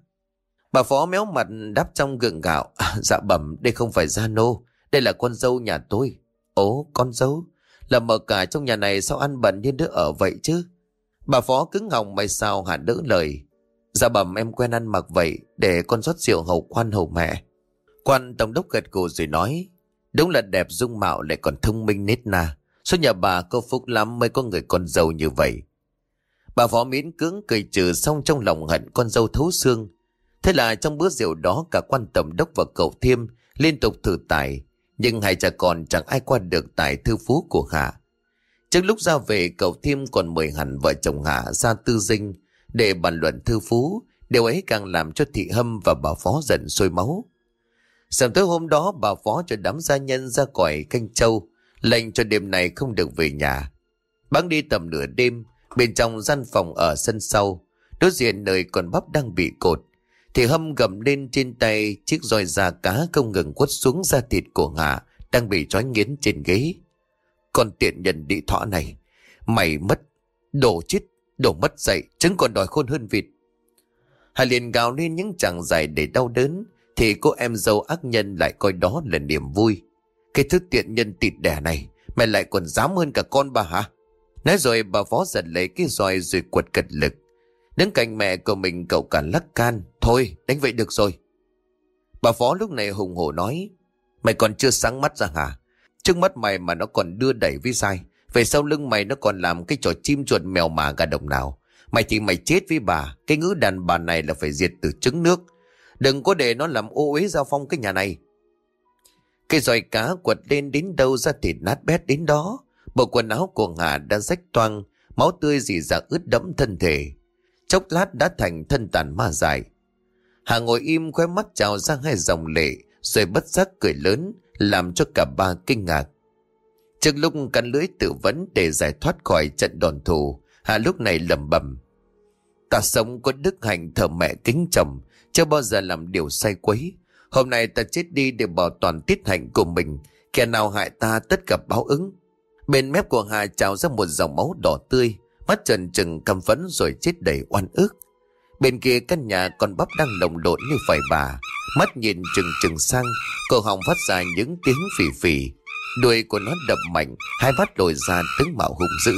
Bà phó méo mặt đáp trong gượng gạo. À, dạ bẩm, đây không phải gia nô. Đây là con dâu nhà tôi. Ố, con dâu? Là mở cả trong nhà này sao ăn bẩn như đứa ở vậy chứ? Bà phó cứng họng mày sao hả đỡ lời. Dạ bẩm em quen ăn mặc vậy Để con rót rượu hầu quan hầu mẹ Quan tổng đốc gật gù rồi nói Đúng là đẹp dung mạo lại còn thông minh nết na Số nhà bà có phúc lắm mới có người con dâu như vậy Bà phó miễn cưỡng cười trừ xong trong lòng hận con dâu thấu xương Thế là trong bữa rượu đó, cả quan tổng đốc và cậu thiêm liên tục thử tài Nhưng hai cha con chẳng ai qua được tài thư phú của Hạ. Trước lúc ra về, cậu thiêm còn mời hẳn vợ chồng Hạ ra tư dinh Để bàn luận thư phú. Điều ấy càng làm cho thị hâm và bà phó giận sôi máu. Sáng tới hôm đó, bà phó cho đám gia nhân ra cõi canh châu, Lệnh cho đêm này không được về nhà. Bắn đi tầm nửa đêm, Bên trong gian phòng ở sân sau, Đối diện nơi con bắp đang bị cột. Thì hâm gầm lên trên tay, Chiếc roi da cá không ngừng quất xuống da thịt của Hạ Đang bị trói nghiến trên ghế. Con tiện nhân đi thọ này, Mày mất, Đổ chết, Đổ mất dậy, Trứng còn đòi khôn hơn vịt. Hà liền gào lên những chàng dài để đau đớn, Thì cô em dâu ác nhân lại coi đó là niềm vui. Cái thứ tiện nhân tịt đẻ này, Mày lại còn dám hơn cả con bà hả? Nói rồi bà phó giật lấy cái roi rồi quật cật lực. Đứng cạnh mẹ của mình cậu cả lắc can. Thôi đánh vậy được rồi. Bà phó lúc này hùng hổ nói. Mày còn chưa sáng mắt ra hả? Trước mắt mày mà nó còn đưa đẩy với sai. Về sau lưng mày nó còn làm cái trò chim chuột mèo mà gà đồng nào. Mày thì mày chết với bà. Cái ngữ đàn bà này là phải diệt từ trứng nước. Đừng có để nó làm ô uế giao phong cái nhà này. Cái roi cá quật lên đến đâu ra thịt nát bét đến đó. Bộ quần áo của Hà đã rách toang, máu tươi dì ra ướt đẫm thân thể. Chốc lát đã thành thân tàn ma dài. Hà ngồi im khóe mắt trào ra hai dòng lệ, rồi bất giác cười lớn, làm cho cả ba kinh ngạc. Trước lúc cắn lưới tự vấn để giải thoát khỏi trận đòn thù, Hà lúc này lầm bầm. Ta sống có đức hạnh thờ mẹ kính chồng, chưa bao giờ làm điều sai quấy. Hôm nay ta chết đi để bảo toàn tiết hạnh của mình, kẻ nào hại ta tất cả báo ứng. Bên mép của Hà trào ra một dòng máu đỏ tươi, mắt trần trừng căm phẫn rồi chết đầy oan ức. Bên kia căn nhà con bắp đang lồng lộn như phải bà, mắt nhìn trừng trừng sang, cổ họng phát ra những tiếng phì phì. Đuôi của nó đập mạnh, hai mắt lồi ra tướng mạo hung dữ.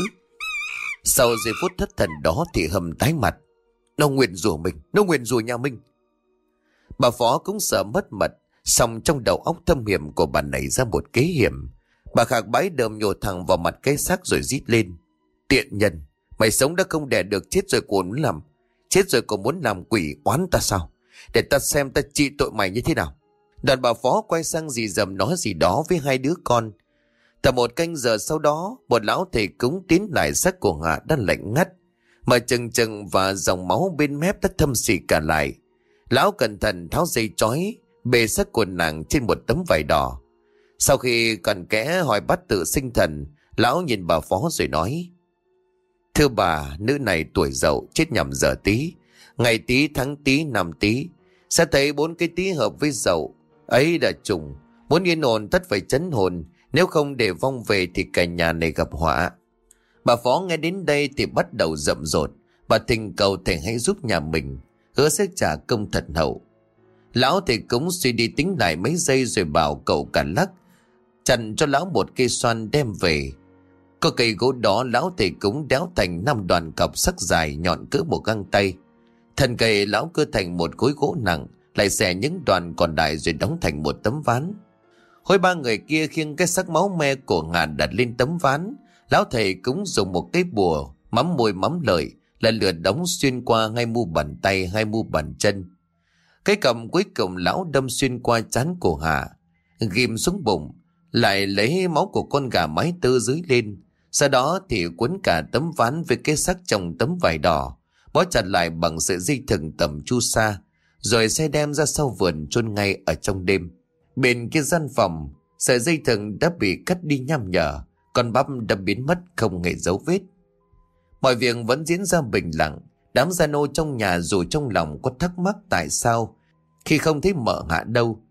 Sau giây phút thất thần đó thì hầm tái mặt. Nó nguyện rủa mình, nó nguyện rủa nhà mình. Bà Phó cũng sợ mất mật, xong trong đầu óc thâm hiểm của bà nảy ra một kế hiểm. Bà khạc bái đờm nhổ thẳng vào mặt cái xác rồi rít lên. Tiện nhân, mày sống đã không đẻ được chết rồi còn muốn làm. Chết rồi còn muốn làm quỷ oán ta sao? Để ta xem ta trị tội mày như thế nào. Đoàn bà phó quay sang dì dầm nói gì đó với hai đứa con. Tầm một canh giờ sau đó, một lão thầy cúng tiến lại sắc của Hạ đã lạnh ngắt. Mà chừng chừng và dòng máu bên mép đã thâm xì cả lại. Lão cẩn thận tháo dây chói, bề sắc của nàng trên một tấm vải đỏ. Sau khi cần kẽ hỏi bắt tự sinh thần, lão nhìn bà phó rồi nói. Thưa bà, nữ này tuổi dậu chết nhầm giờ tí. Ngày tí tháng tí năm tí. Sẽ thấy bốn cái tí hợp với dậu. Ấy là trùng. Muốn yên ổn tất phải chấn hồn. Nếu không để vong về thì cả nhà này gặp họa. Bà phó nghe đến đây thì bắt đầu rậm rột. Bà thình cầu thầy hãy giúp nhà mình. Hứa sẽ trả công thật hậu. Lão thì cũng suy đi tính lại mấy giây rồi bảo cậu cả lắc chặn cho lão một cây xoan đem về. Có cây gỗ đó lão thầy cúng đéo thành năm đoàn cọc sắc dài nhọn cỡ một găng tay. Thân cây lão cơ thành một khối gỗ nặng, lại xẻ những đoàn còn lại rồi đóng thành một tấm ván. Hôi ba người kia khiêng cái sắc máu me của ngàn đặt lên tấm ván. Lão thầy cúng dùng một cái bùa, mắm môi mắm lợi, lần lượt đóng xuyên qua hai mu bàn tay, hai mu bàn chân. Cái cầm cuối cùng lão đâm xuyên qua chán của Hà, ghim xuống bụng, lại lấy máu của con gà mái tơ dưới lên. Sau đó thì cuốn cả tấm ván với cái sắc trong tấm vải đỏ, bó chặt lại bằng sợi dây thừng tầm chu sa, rồi xe đem ra sau vườn chôn ngay ở trong đêm. Bên kia gian phòng, sợi dây thừng đã bị cắt đi nham nhở, con bắp đã biến mất không hề dấu vết. Mọi việc vẫn diễn ra bình lặng, đám gia nô trong nhà dù trong lòng có thắc mắc tại sao khi không thấy mở hạ đâu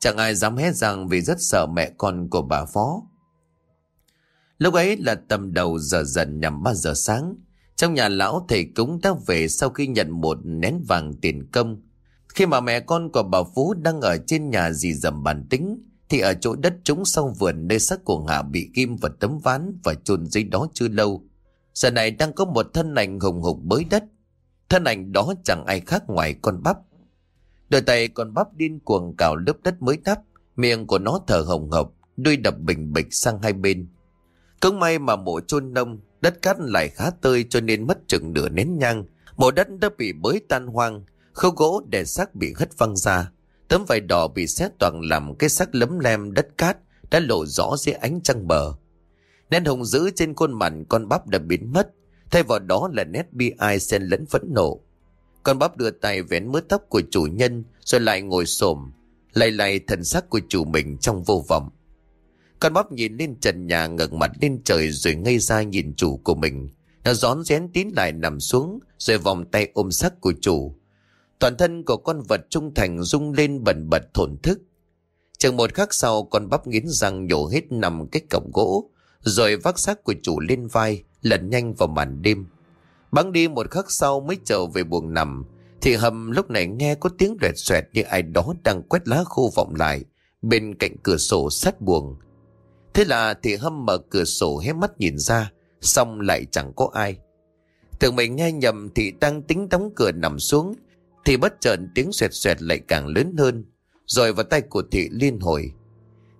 Chẳng ai dám hét rằng vì rất sợ mẹ con của bà Phó. Lúc ấy là tầm đầu giờ dần nhằm 3 giờ sáng. Trong nhà lão thầy cúng đã về sau khi nhận một nén vàng tiền công. Khi mà mẹ con của bà Phú đang ở trên nhà dì dầm bản tính, thì ở chỗ đất trúng sau vườn nơi xác của Hạ bị kim vào tấm ván và chôn dưới đó chưa lâu. Giờ này đang có một thân ảnh hùng hục bới đất. Thân ảnh đó chẳng ai khác ngoài con bắp. Đôi tay con bắp điên cuồng cào lớp đất mới đắp, miệng của nó thở hồng hộc, đuôi đập bình bịch sang hai bên. Cũng may mà mộ chôn nông, đất cát lại khá tơi cho nên mất chừng nửa nén nhang. Mộ đất đã bị bới tan hoang, khâu gỗ để xác bị hất văng ra. Tấm vải đỏ bị xé toàn làm cái xác lấm lem đất cát đã lộ rõ dưới ánh trăng bờ. Nét hồng dữ trên khuôn mặt con bắp đã biến mất, thay vào đó là nét bi ai xen lẫn phẫn nộ. Con bắp đưa tay vén mớ tóc của chủ nhân rồi lại ngồi xổm lay lay thần sắc của chủ mình trong vô vọng. Con bắp nhìn lên trần nhà, ngẩng mặt lên trời rồi ngây ra nhìn chủ của mình. Nó rón rén tín lại nằm xuống, rồi vòng tay ôm sắc của chủ. Toàn thân của con vật trung thành rung lên bần bật thổn thức. Chừng một khắc sau, con bắp nghiến răng nhổ hết nằm cái cổng gỗ, rồi vác xác của chủ lên vai lẩn nhanh vào màn đêm. Bắn đi một khắc sau mới trở về buồng nằm thì hầm lúc này nghe có tiếng rẹt xoẹt như ai đó đang quét lá khô vọng lại bên cạnh cửa sổ sắt buồng. Thế là thì hâm mở cửa sổ hé mắt nhìn ra, xong lại chẳng có ai. Tưởng mình nghe nhầm thì đang tính đóng cửa nằm xuống, thì bất chợt tiếng xoẹt xoẹt lại càng lớn hơn, rồi vào tay của thị liên hồi.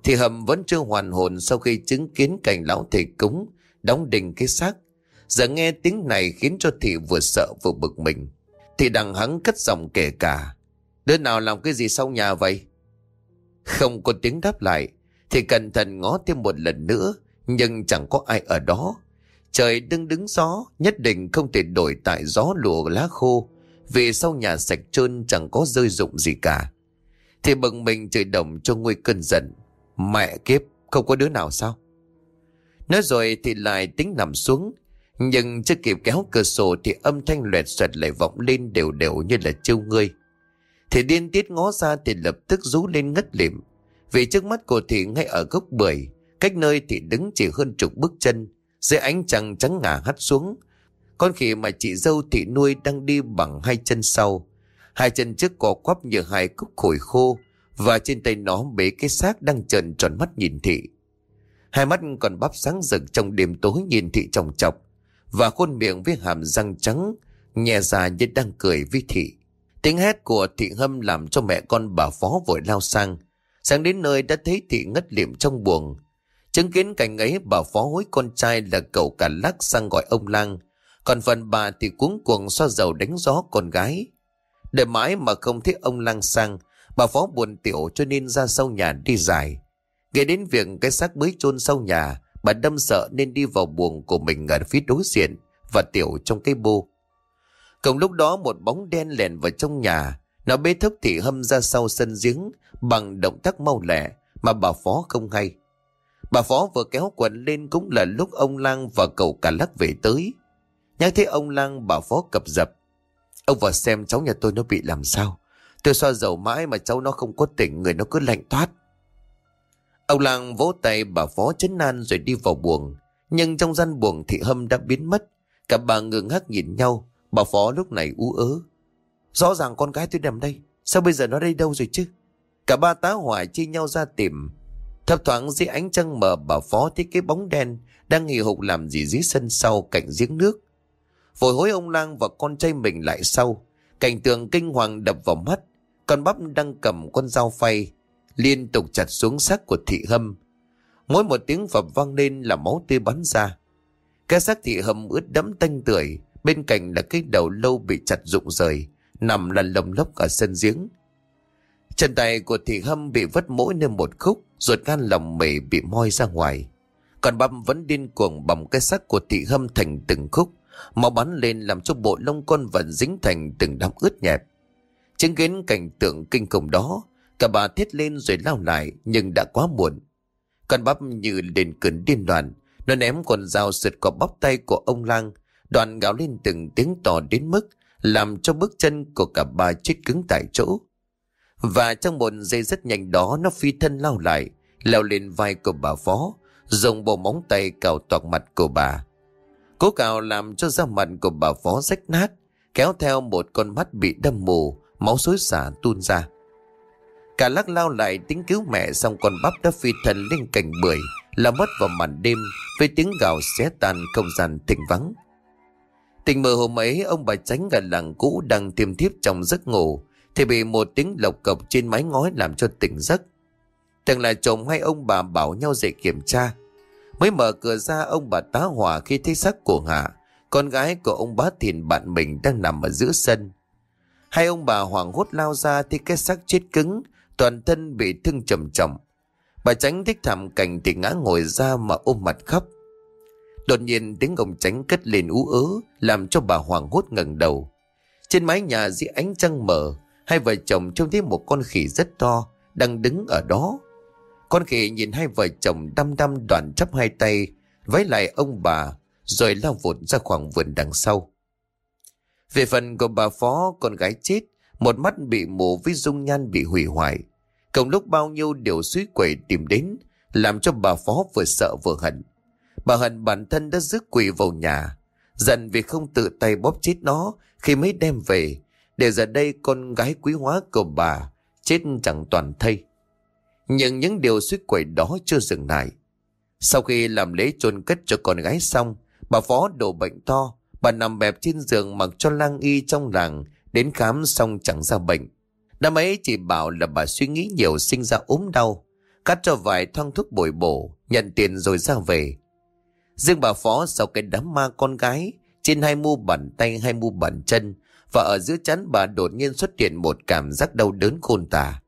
Thì hầm vẫn chưa hoàn hồn sau khi chứng kiến cảnh lão thầy cúng đóng đình cái xác. Giờ nghe tiếng này khiến cho thị vừa sợ vừa bực mình. Thì đằng hắn cất giọng kể cả. Đứa nào làm cái gì sau nhà vậy? Không có tiếng đáp lại. Thì cẩn thận ngó thêm một lần nữa. Nhưng chẳng có ai ở đó. Trời đứng đứng gió. Nhất định không thể đổi tại gió lùa lá khô. Vì sau nhà sạch trơn chẳng có rơi dụng gì cả. Thì bừng mình trời đồng cho nguy cơn giận. Mẹ kiếp, không có đứa nào sao? Nói rồi thì lại tính nằm xuống. Nhưng chưa kịp kéo cửa sổ thì âm thanh loẹt xoẹt lại vọng lên đều đều như là chiêu ngươi. Thì điên tiết ngó ra thì lập tức rú lên ngất lịm. Vì trước mắt cô thị ngay ở gốc bưởi, cách nơi thì đứng chỉ hơn chục bước chân, dưới ánh trăng trắng ngả hắt xuống. Con khỉ mà chị dâu thị nuôi đang đi bằng hai chân sau. Hai chân trước có quắp như hai cúc khổi khô, và trên tay nó bế cái xác đang trợn tròn mắt nhìn thị. Hai mắt còn bắp sáng rực trong đêm tối nhìn thị trồng chọc và khuôn miệng với hàm răng trắng nhẹ ra như đang cười với thị. Tiếng hét của thị hâm làm cho mẹ con bà phó vội lao sang. Sáng đến nơi đã thấy thị ngất liệm trong buồng. Chứng kiến cảnh ấy bà phó hối con trai là cậu cả lắc sang gọi ông lang. Còn phần bà thì cuống cuồng xoa dầu đánh gió con gái. Đợi mãi mà không thấy ông lang sang, bà phó buồn tiểu cho nên ra sau nhà đi dài. Nghe đến việc cái xác mới chôn sau nhà, bà đâm sợ nên đi vào buồng của mình ở phía đối diện và tiểu trong cái bô. Cùng lúc đó một bóng đen lèn vào trong nhà, nó bế thức thị hâm ra sau sân giếng bằng động tác mau lẹ mà bà phó không hay. Bà phó vừa kéo quần lên cũng là lúc ông Lang và cậu cả lắc về tới. Nhắc thấy ông Lang bà phó cập dập. Ông vào xem cháu nhà tôi nó bị làm sao. Tôi xoa dầu mãi mà cháu nó không có tỉnh, người nó cứ lạnh toát. Ông lang vỗ tay bà phó chấn nan rồi đi vào buồng. Nhưng trong gian buồng thị hâm đã biến mất. Cả bà ngừng hắc nhìn nhau. Bà phó lúc này ú ớ. Rõ ràng con gái tôi nằm đây. Sao bây giờ nó đây đâu rồi chứ? Cả ba tá hỏa chia nhau ra tìm. Thấp thoáng dưới ánh trăng mờ bà phó thấy cái bóng đen đang nghỉ hụt làm gì dưới sân sau cạnh giếng nước. Vội hối ông lang và con trai mình lại sau. Cảnh tượng kinh hoàng đập vào mắt. Con bắp đang cầm con dao phay liên tục chặt xuống xác của thị hâm. Mỗi một tiếng phập vang lên là máu tươi bắn ra. Cái xác thị hâm ướt đẫm tanh tưởi, bên cạnh là cái đầu lâu bị chặt rụng rời, nằm là lồng lốc ở sân giếng. Chân tay của thị hâm bị vất mỗi nơi một khúc, ruột gan lòng mề bị moi ra ngoài. Còn băm vẫn điên cuồng bầm cái xác của thị hâm thành từng khúc, máu bắn lên làm cho bộ lông con vật dính thành từng đám ướt nhẹp. Chứng kiến cảnh tượng kinh khủng đó, Cả bà thiết lên rồi lao lại nhưng đã quá muộn. Con bắp như lên cơn điên đoàn. Nó ném con dao sượt qua bắp tay của ông lang. Đoàn gào lên từng tiếng to đến mức làm cho bước chân của cả bà chết cứng tại chỗ. Và trong một giây rất nhanh đó nó phi thân lao lại, leo lên vai của bà phó, dùng bộ móng tay cào toạc mặt của bà. Cố cào làm cho da mặt của bà phó rách nát, kéo theo một con mắt bị đâm mù, máu xối xả tuôn ra. Cả lắc lao lại tính cứu mẹ xong con bắp đã phi thần lên cành bưởi là mất vào màn đêm với tiếng gào xé tan không gian thịnh vắng. Tình mơ hôm ấy ông bà tránh gần làng cũ đang tiêm thiếp trong giấc ngủ thì bị một tiếng lộc cộc trên mái ngói làm cho tỉnh giấc. Tưởng là chồng hay ông bà bảo nhau dậy kiểm tra. Mới mở cửa ra ông bà tá hỏa khi thấy xác của Hạ, con gái của ông bá thìn bạn mình đang nằm ở giữa sân. Hai ông bà hoảng hốt lao ra thì cái xác chết cứng, toàn thân bị thương trầm trọng. Bà tránh thích thảm cảnh thì ngã ngồi ra mà ôm mặt khóc. Đột nhiên tiếng ông tránh cất lên ú ớ, làm cho bà hoảng hốt ngẩng đầu. Trên mái nhà dưới ánh trăng mở, hai vợ chồng trông thấy một con khỉ rất to, đang đứng ở đó. Con khỉ nhìn hai vợ chồng đăm đăm đoàn chấp hai tay, vái lại ông bà, rồi lao vụt ra khoảng vườn đằng sau. Về phần của bà Phó, con gái chết, một mắt bị mù với dung nhan bị hủy hoại. Cộng lúc bao nhiêu điều suy quẩy tìm đến, làm cho bà Phó vừa sợ vừa hận. Bà hận bản thân đã rước quỷ vào nhà, giận vì không tự tay bóp chết nó khi mới đem về, để giờ đây con gái quý hóa của bà chết chẳng toàn thây. Nhưng những điều suýt quẩy đó chưa dừng lại. Sau khi làm lễ chôn cất cho con gái xong, bà Phó đổ bệnh to, bà nằm bẹp trên giường mặc cho lang y trong làng, đến khám xong chẳng ra bệnh. Năm ấy chỉ bảo là bà suy nghĩ nhiều sinh ra ốm đau, cắt cho vài thoang thuốc bồi bổ, nhận tiền rồi ra về. Riêng bà Phó sau cái đám ma con gái, trên hai mu bàn tay hai mu bàn chân, và ở giữa chắn bà đột nhiên xuất hiện một cảm giác đau đớn khôn tả.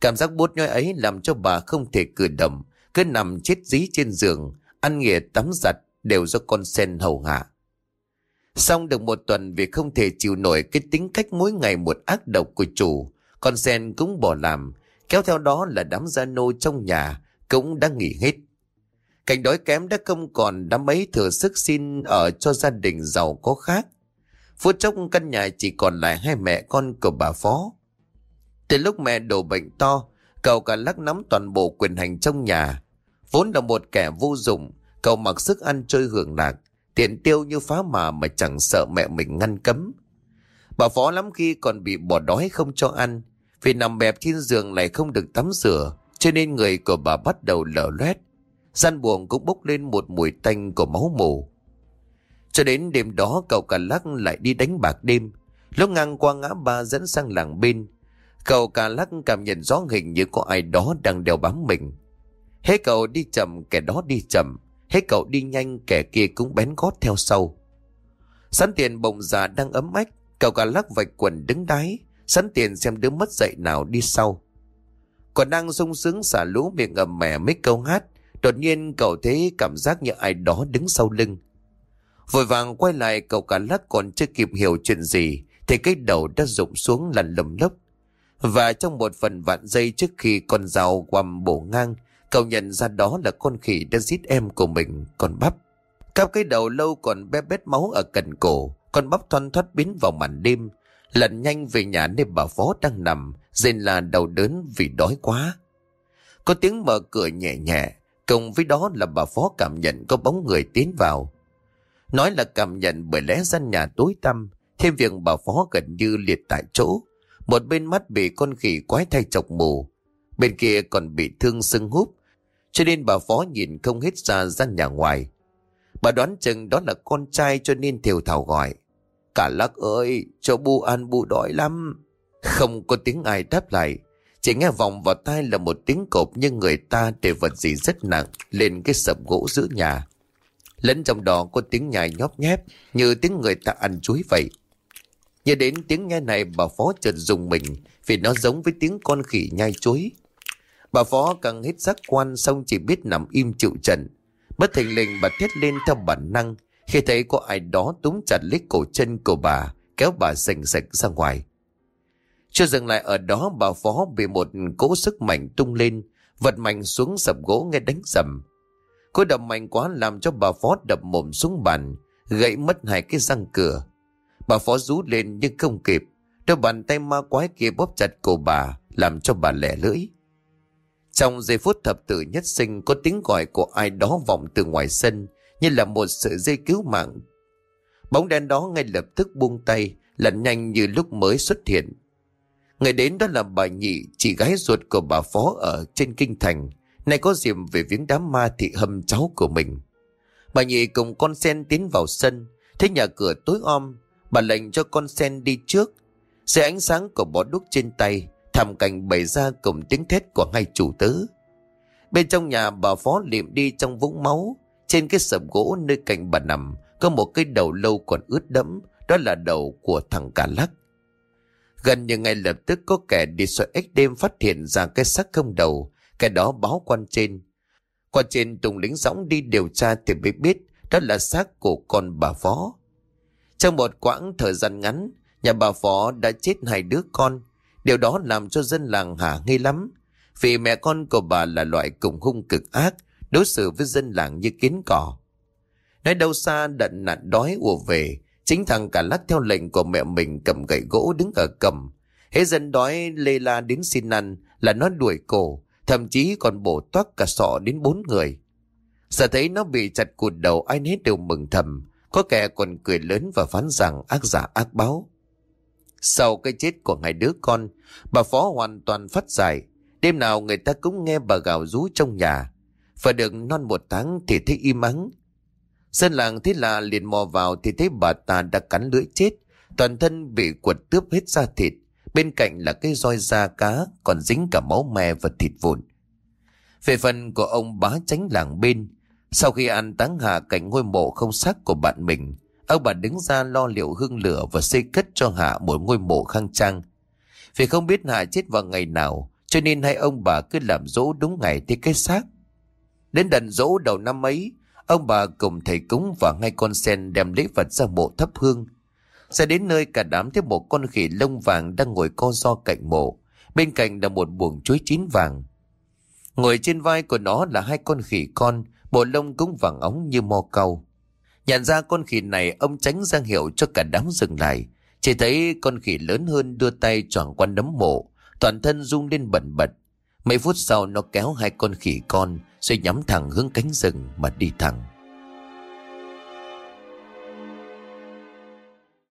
Cảm giác bút nhói ấy làm cho bà không thể cử động, cứ nằm chết dí trên giường, ăn nghỉa tắm giặt đều do con sen hầu hạ. Xong được một tuần vì không thể chịu nổi cái tính cách mỗi ngày một ác độc của chủ, con sen cũng bỏ làm, kéo theo đó là đám gia nô trong nhà cũng đã nghỉ hết. Cảnh đói kém đã không còn đám ấy thừa sức xin ở cho gia đình giàu có khác. Phút chốc căn nhà chỉ còn lại hai mẹ con của bà Phó. Từ lúc mẹ đổ bệnh to, cậu cả lắc nắm toàn bộ quyền hành trong nhà. Vốn là một kẻ vô dụng, cậu mặc sức ăn chơi hưởng lạc, tiện tiêu như phá mà mà chẳng sợ mẹ mình ngăn cấm. Bà Phó lắm khi còn bị bỏ đói không cho ăn, vì nằm bẹp trên giường lại không được tắm rửa, cho nên người của bà bắt đầu lở loét. Gian buồng cũng bốc lên một mùi tanh của máu mù. Cho đến đêm đó cậu cả lắc lại đi đánh bạc đêm. Lúc ngang qua ngã ba dẫn sang làng bên. Cậu cả lắc cảm nhận rõ hình như có ai đó đang đeo bám mình. Hết cậu đi chậm, kẻ đó đi chậm. Hết cậu đi nhanh, kẻ kia cũng bén gót theo sau. Sẵn tiền bồng già đang ấm ách. Cậu cả lắc vạch quần đứng đáy. Sẵn tiền xem đứa mất dậy nào đi sau. Còn đang sung sướng xả lũ miệng ầm mẻ mấy câu hát. Đột nhiên cậu thấy cảm giác như ai đó đứng sau lưng. Vội vàng quay lại cậu cả lắc còn chưa kịp hiểu chuyện gì thì cái đầu đã rụng xuống lăn lầm lốc. Và trong một phần vạn giây trước khi con dao quằm bổ ngang cậu nhận ra đó là con khỉ đã giết em của mình, con bắp. Cắp cái đầu lâu còn bé bét máu ở cần cổ, con bắp thoăn thoát biến vào màn đêm, lặn nhanh về nhà nơi bà phó đang nằm, dên là đầu đớn vì đói quá. Có tiếng mở cửa nhẹ nhẹ, cùng với đó là bà phó cảm nhận có bóng người tiến vào. Nói là cảm nhận bởi lẽ gian nhà tối tăm, thêm việc bà phó gần như liệt tại chỗ. Một bên mắt bị con khỉ quái thay chọc mù, bên kia còn bị thương sưng húp, cho nên bà phó nhìn không hết ra gian nhà ngoài. Bà đoán chừng đó là con trai cho nên thiều thảo gọi. Cả lắc ơi, cho bu ăn bu đói lắm. Không có tiếng ai đáp lại, chỉ nghe vòng vào tai là một tiếng cộp như người ta để vật gì rất nặng lên cái sập gỗ giữa nhà. Lẫn trong đó có tiếng nhai nhóp nhép, như tiếng người ta ăn chuối vậy. Nhớ đến tiếng nhai này, bà Phó chợt dùng mình, vì nó giống với tiếng con khỉ nhai chuối. Bà Phó càng hết giác quan, xong chỉ biết nằm im chịu trận. Bất thình lình, bà thét lên theo bản năng khi thấy có ai đó túm chặt lấy cổ chân của bà, kéo bà sành sạch ra ngoài. Chưa dừng lại ở đó, bà Phó bị một cỗ sức mạnh tung lên, vật mạnh xuống sập gỗ nghe đánh rầm Cô đập mạnh quá làm cho bà Phó đập mồm xuống bàn, gãy mất hai cái răng cửa. Bà Phó rú lên nhưng không kịp, đôi bàn tay ma quái kia bóp chặt cổ bà, làm cho bà lẻ lưỡi. Trong giây phút thập tử nhất sinh có tiếng gọi của ai đó vọng từ ngoài sân như là một sợi dây cứu mạng. Bóng đen đó ngay lập tức buông tay, lạnh nhanh như lúc mới xuất hiện. Người đến đó là bà nhị, chị gái ruột của bà Phó ở trên kinh thành, Nay có dịp về viếng đám ma thị hâm cháu của mình. Bà nhị cùng con sen tiến vào sân. thấy nhà cửa tối om, bà lệnh cho con sen đi trước. Dưới ánh sáng của bó đúc trên tay, thảm cảnh bày ra cùng tiếng thét của hai chủ tớ. Bên trong nhà bà phó liệm đi trong vũng máu, trên cái sập gỗ nơi cạnh bà nằm, có một cái đầu lâu còn ướt đẫm, đó là đầu của thằng cả lắc. Gần như ngay lập tức có kẻ đi soi ếch đêm phát hiện ra cái xác không đầu, cái đó báo quan trên. Quan trên Tùng lính dõng đi điều tra thì mới biết đó là xác của con bà Phó. Trong một quãng thời gian ngắn, nhà bà Phó đã chết hai đứa con. Điều đó làm cho dân làng hả nghi lắm. Vì mẹ con của bà là loại cùng hung cực ác, đối xử với dân làng như kiến cỏ. Nơi đâu xa đận nạn đói ùa về, chính thằng cả lắc theo lệnh của mẹ mình cầm gậy gỗ đứng ở cầm. Hễ dân đói lê la đến xin ăn là nó đuổi cổ, thậm chí còn bổ toát cả sọ đến bốn người. Giờ thấy nó bị chặt cụt đầu ai nấy đều mừng thầm, có kẻ còn cười lớn và phán rằng ác giả ác báo. Sau cái chết của hai đứa con, bà Phó hoàn toàn phát giải. Đêm nào người ta cũng nghe bà gào rú trong nhà. Phải được non một tháng thì thấy im ắng. Dân làng thế là liền mò vào thì thấy bà ta đã cắn lưỡi chết. Toàn thân bị quật tướp hết da thịt. Bên cạnh là cái roi da cá còn dính cả máu me và thịt vụn. Về phần của ông bá tránh làng bên, sau khi ăn táng hạ cảnh ngôi mộ không xác của bạn mình, ông bà đứng ra lo liệu hương lửa và xây cất cho Hạ một ngôi mộ khang trang. Vì không biết Hạ chết vào ngày nào, cho nên hai ông bà cứ làm dỗ đúng ngày thì cái xác. Đến đần dỗ đầu năm ấy, ông bà cùng thầy cúng và ngay con sen đem lễ vật ra mộ thắp hương. Sẽ đến nơi cả đám thấy một con khỉ lông vàng đang ngồi co do cạnh mộ. Bên cạnh là một buồng chuối chín vàng. Ngồi trên vai của nó là hai con khỉ con, bộ lông cũng vàng óng như mò cau. Nhận ra con khỉ này ông tránh giang hiệu cho cả đám dừng lại. Chỉ thấy con khỉ lớn hơn đưa tay choảng qua nấm mộ, toàn thân rung lên bẩn bật. Mấy phút sau nó kéo hai con khỉ con rồi nhắm thẳng hướng cánh rừng mà đi thẳng.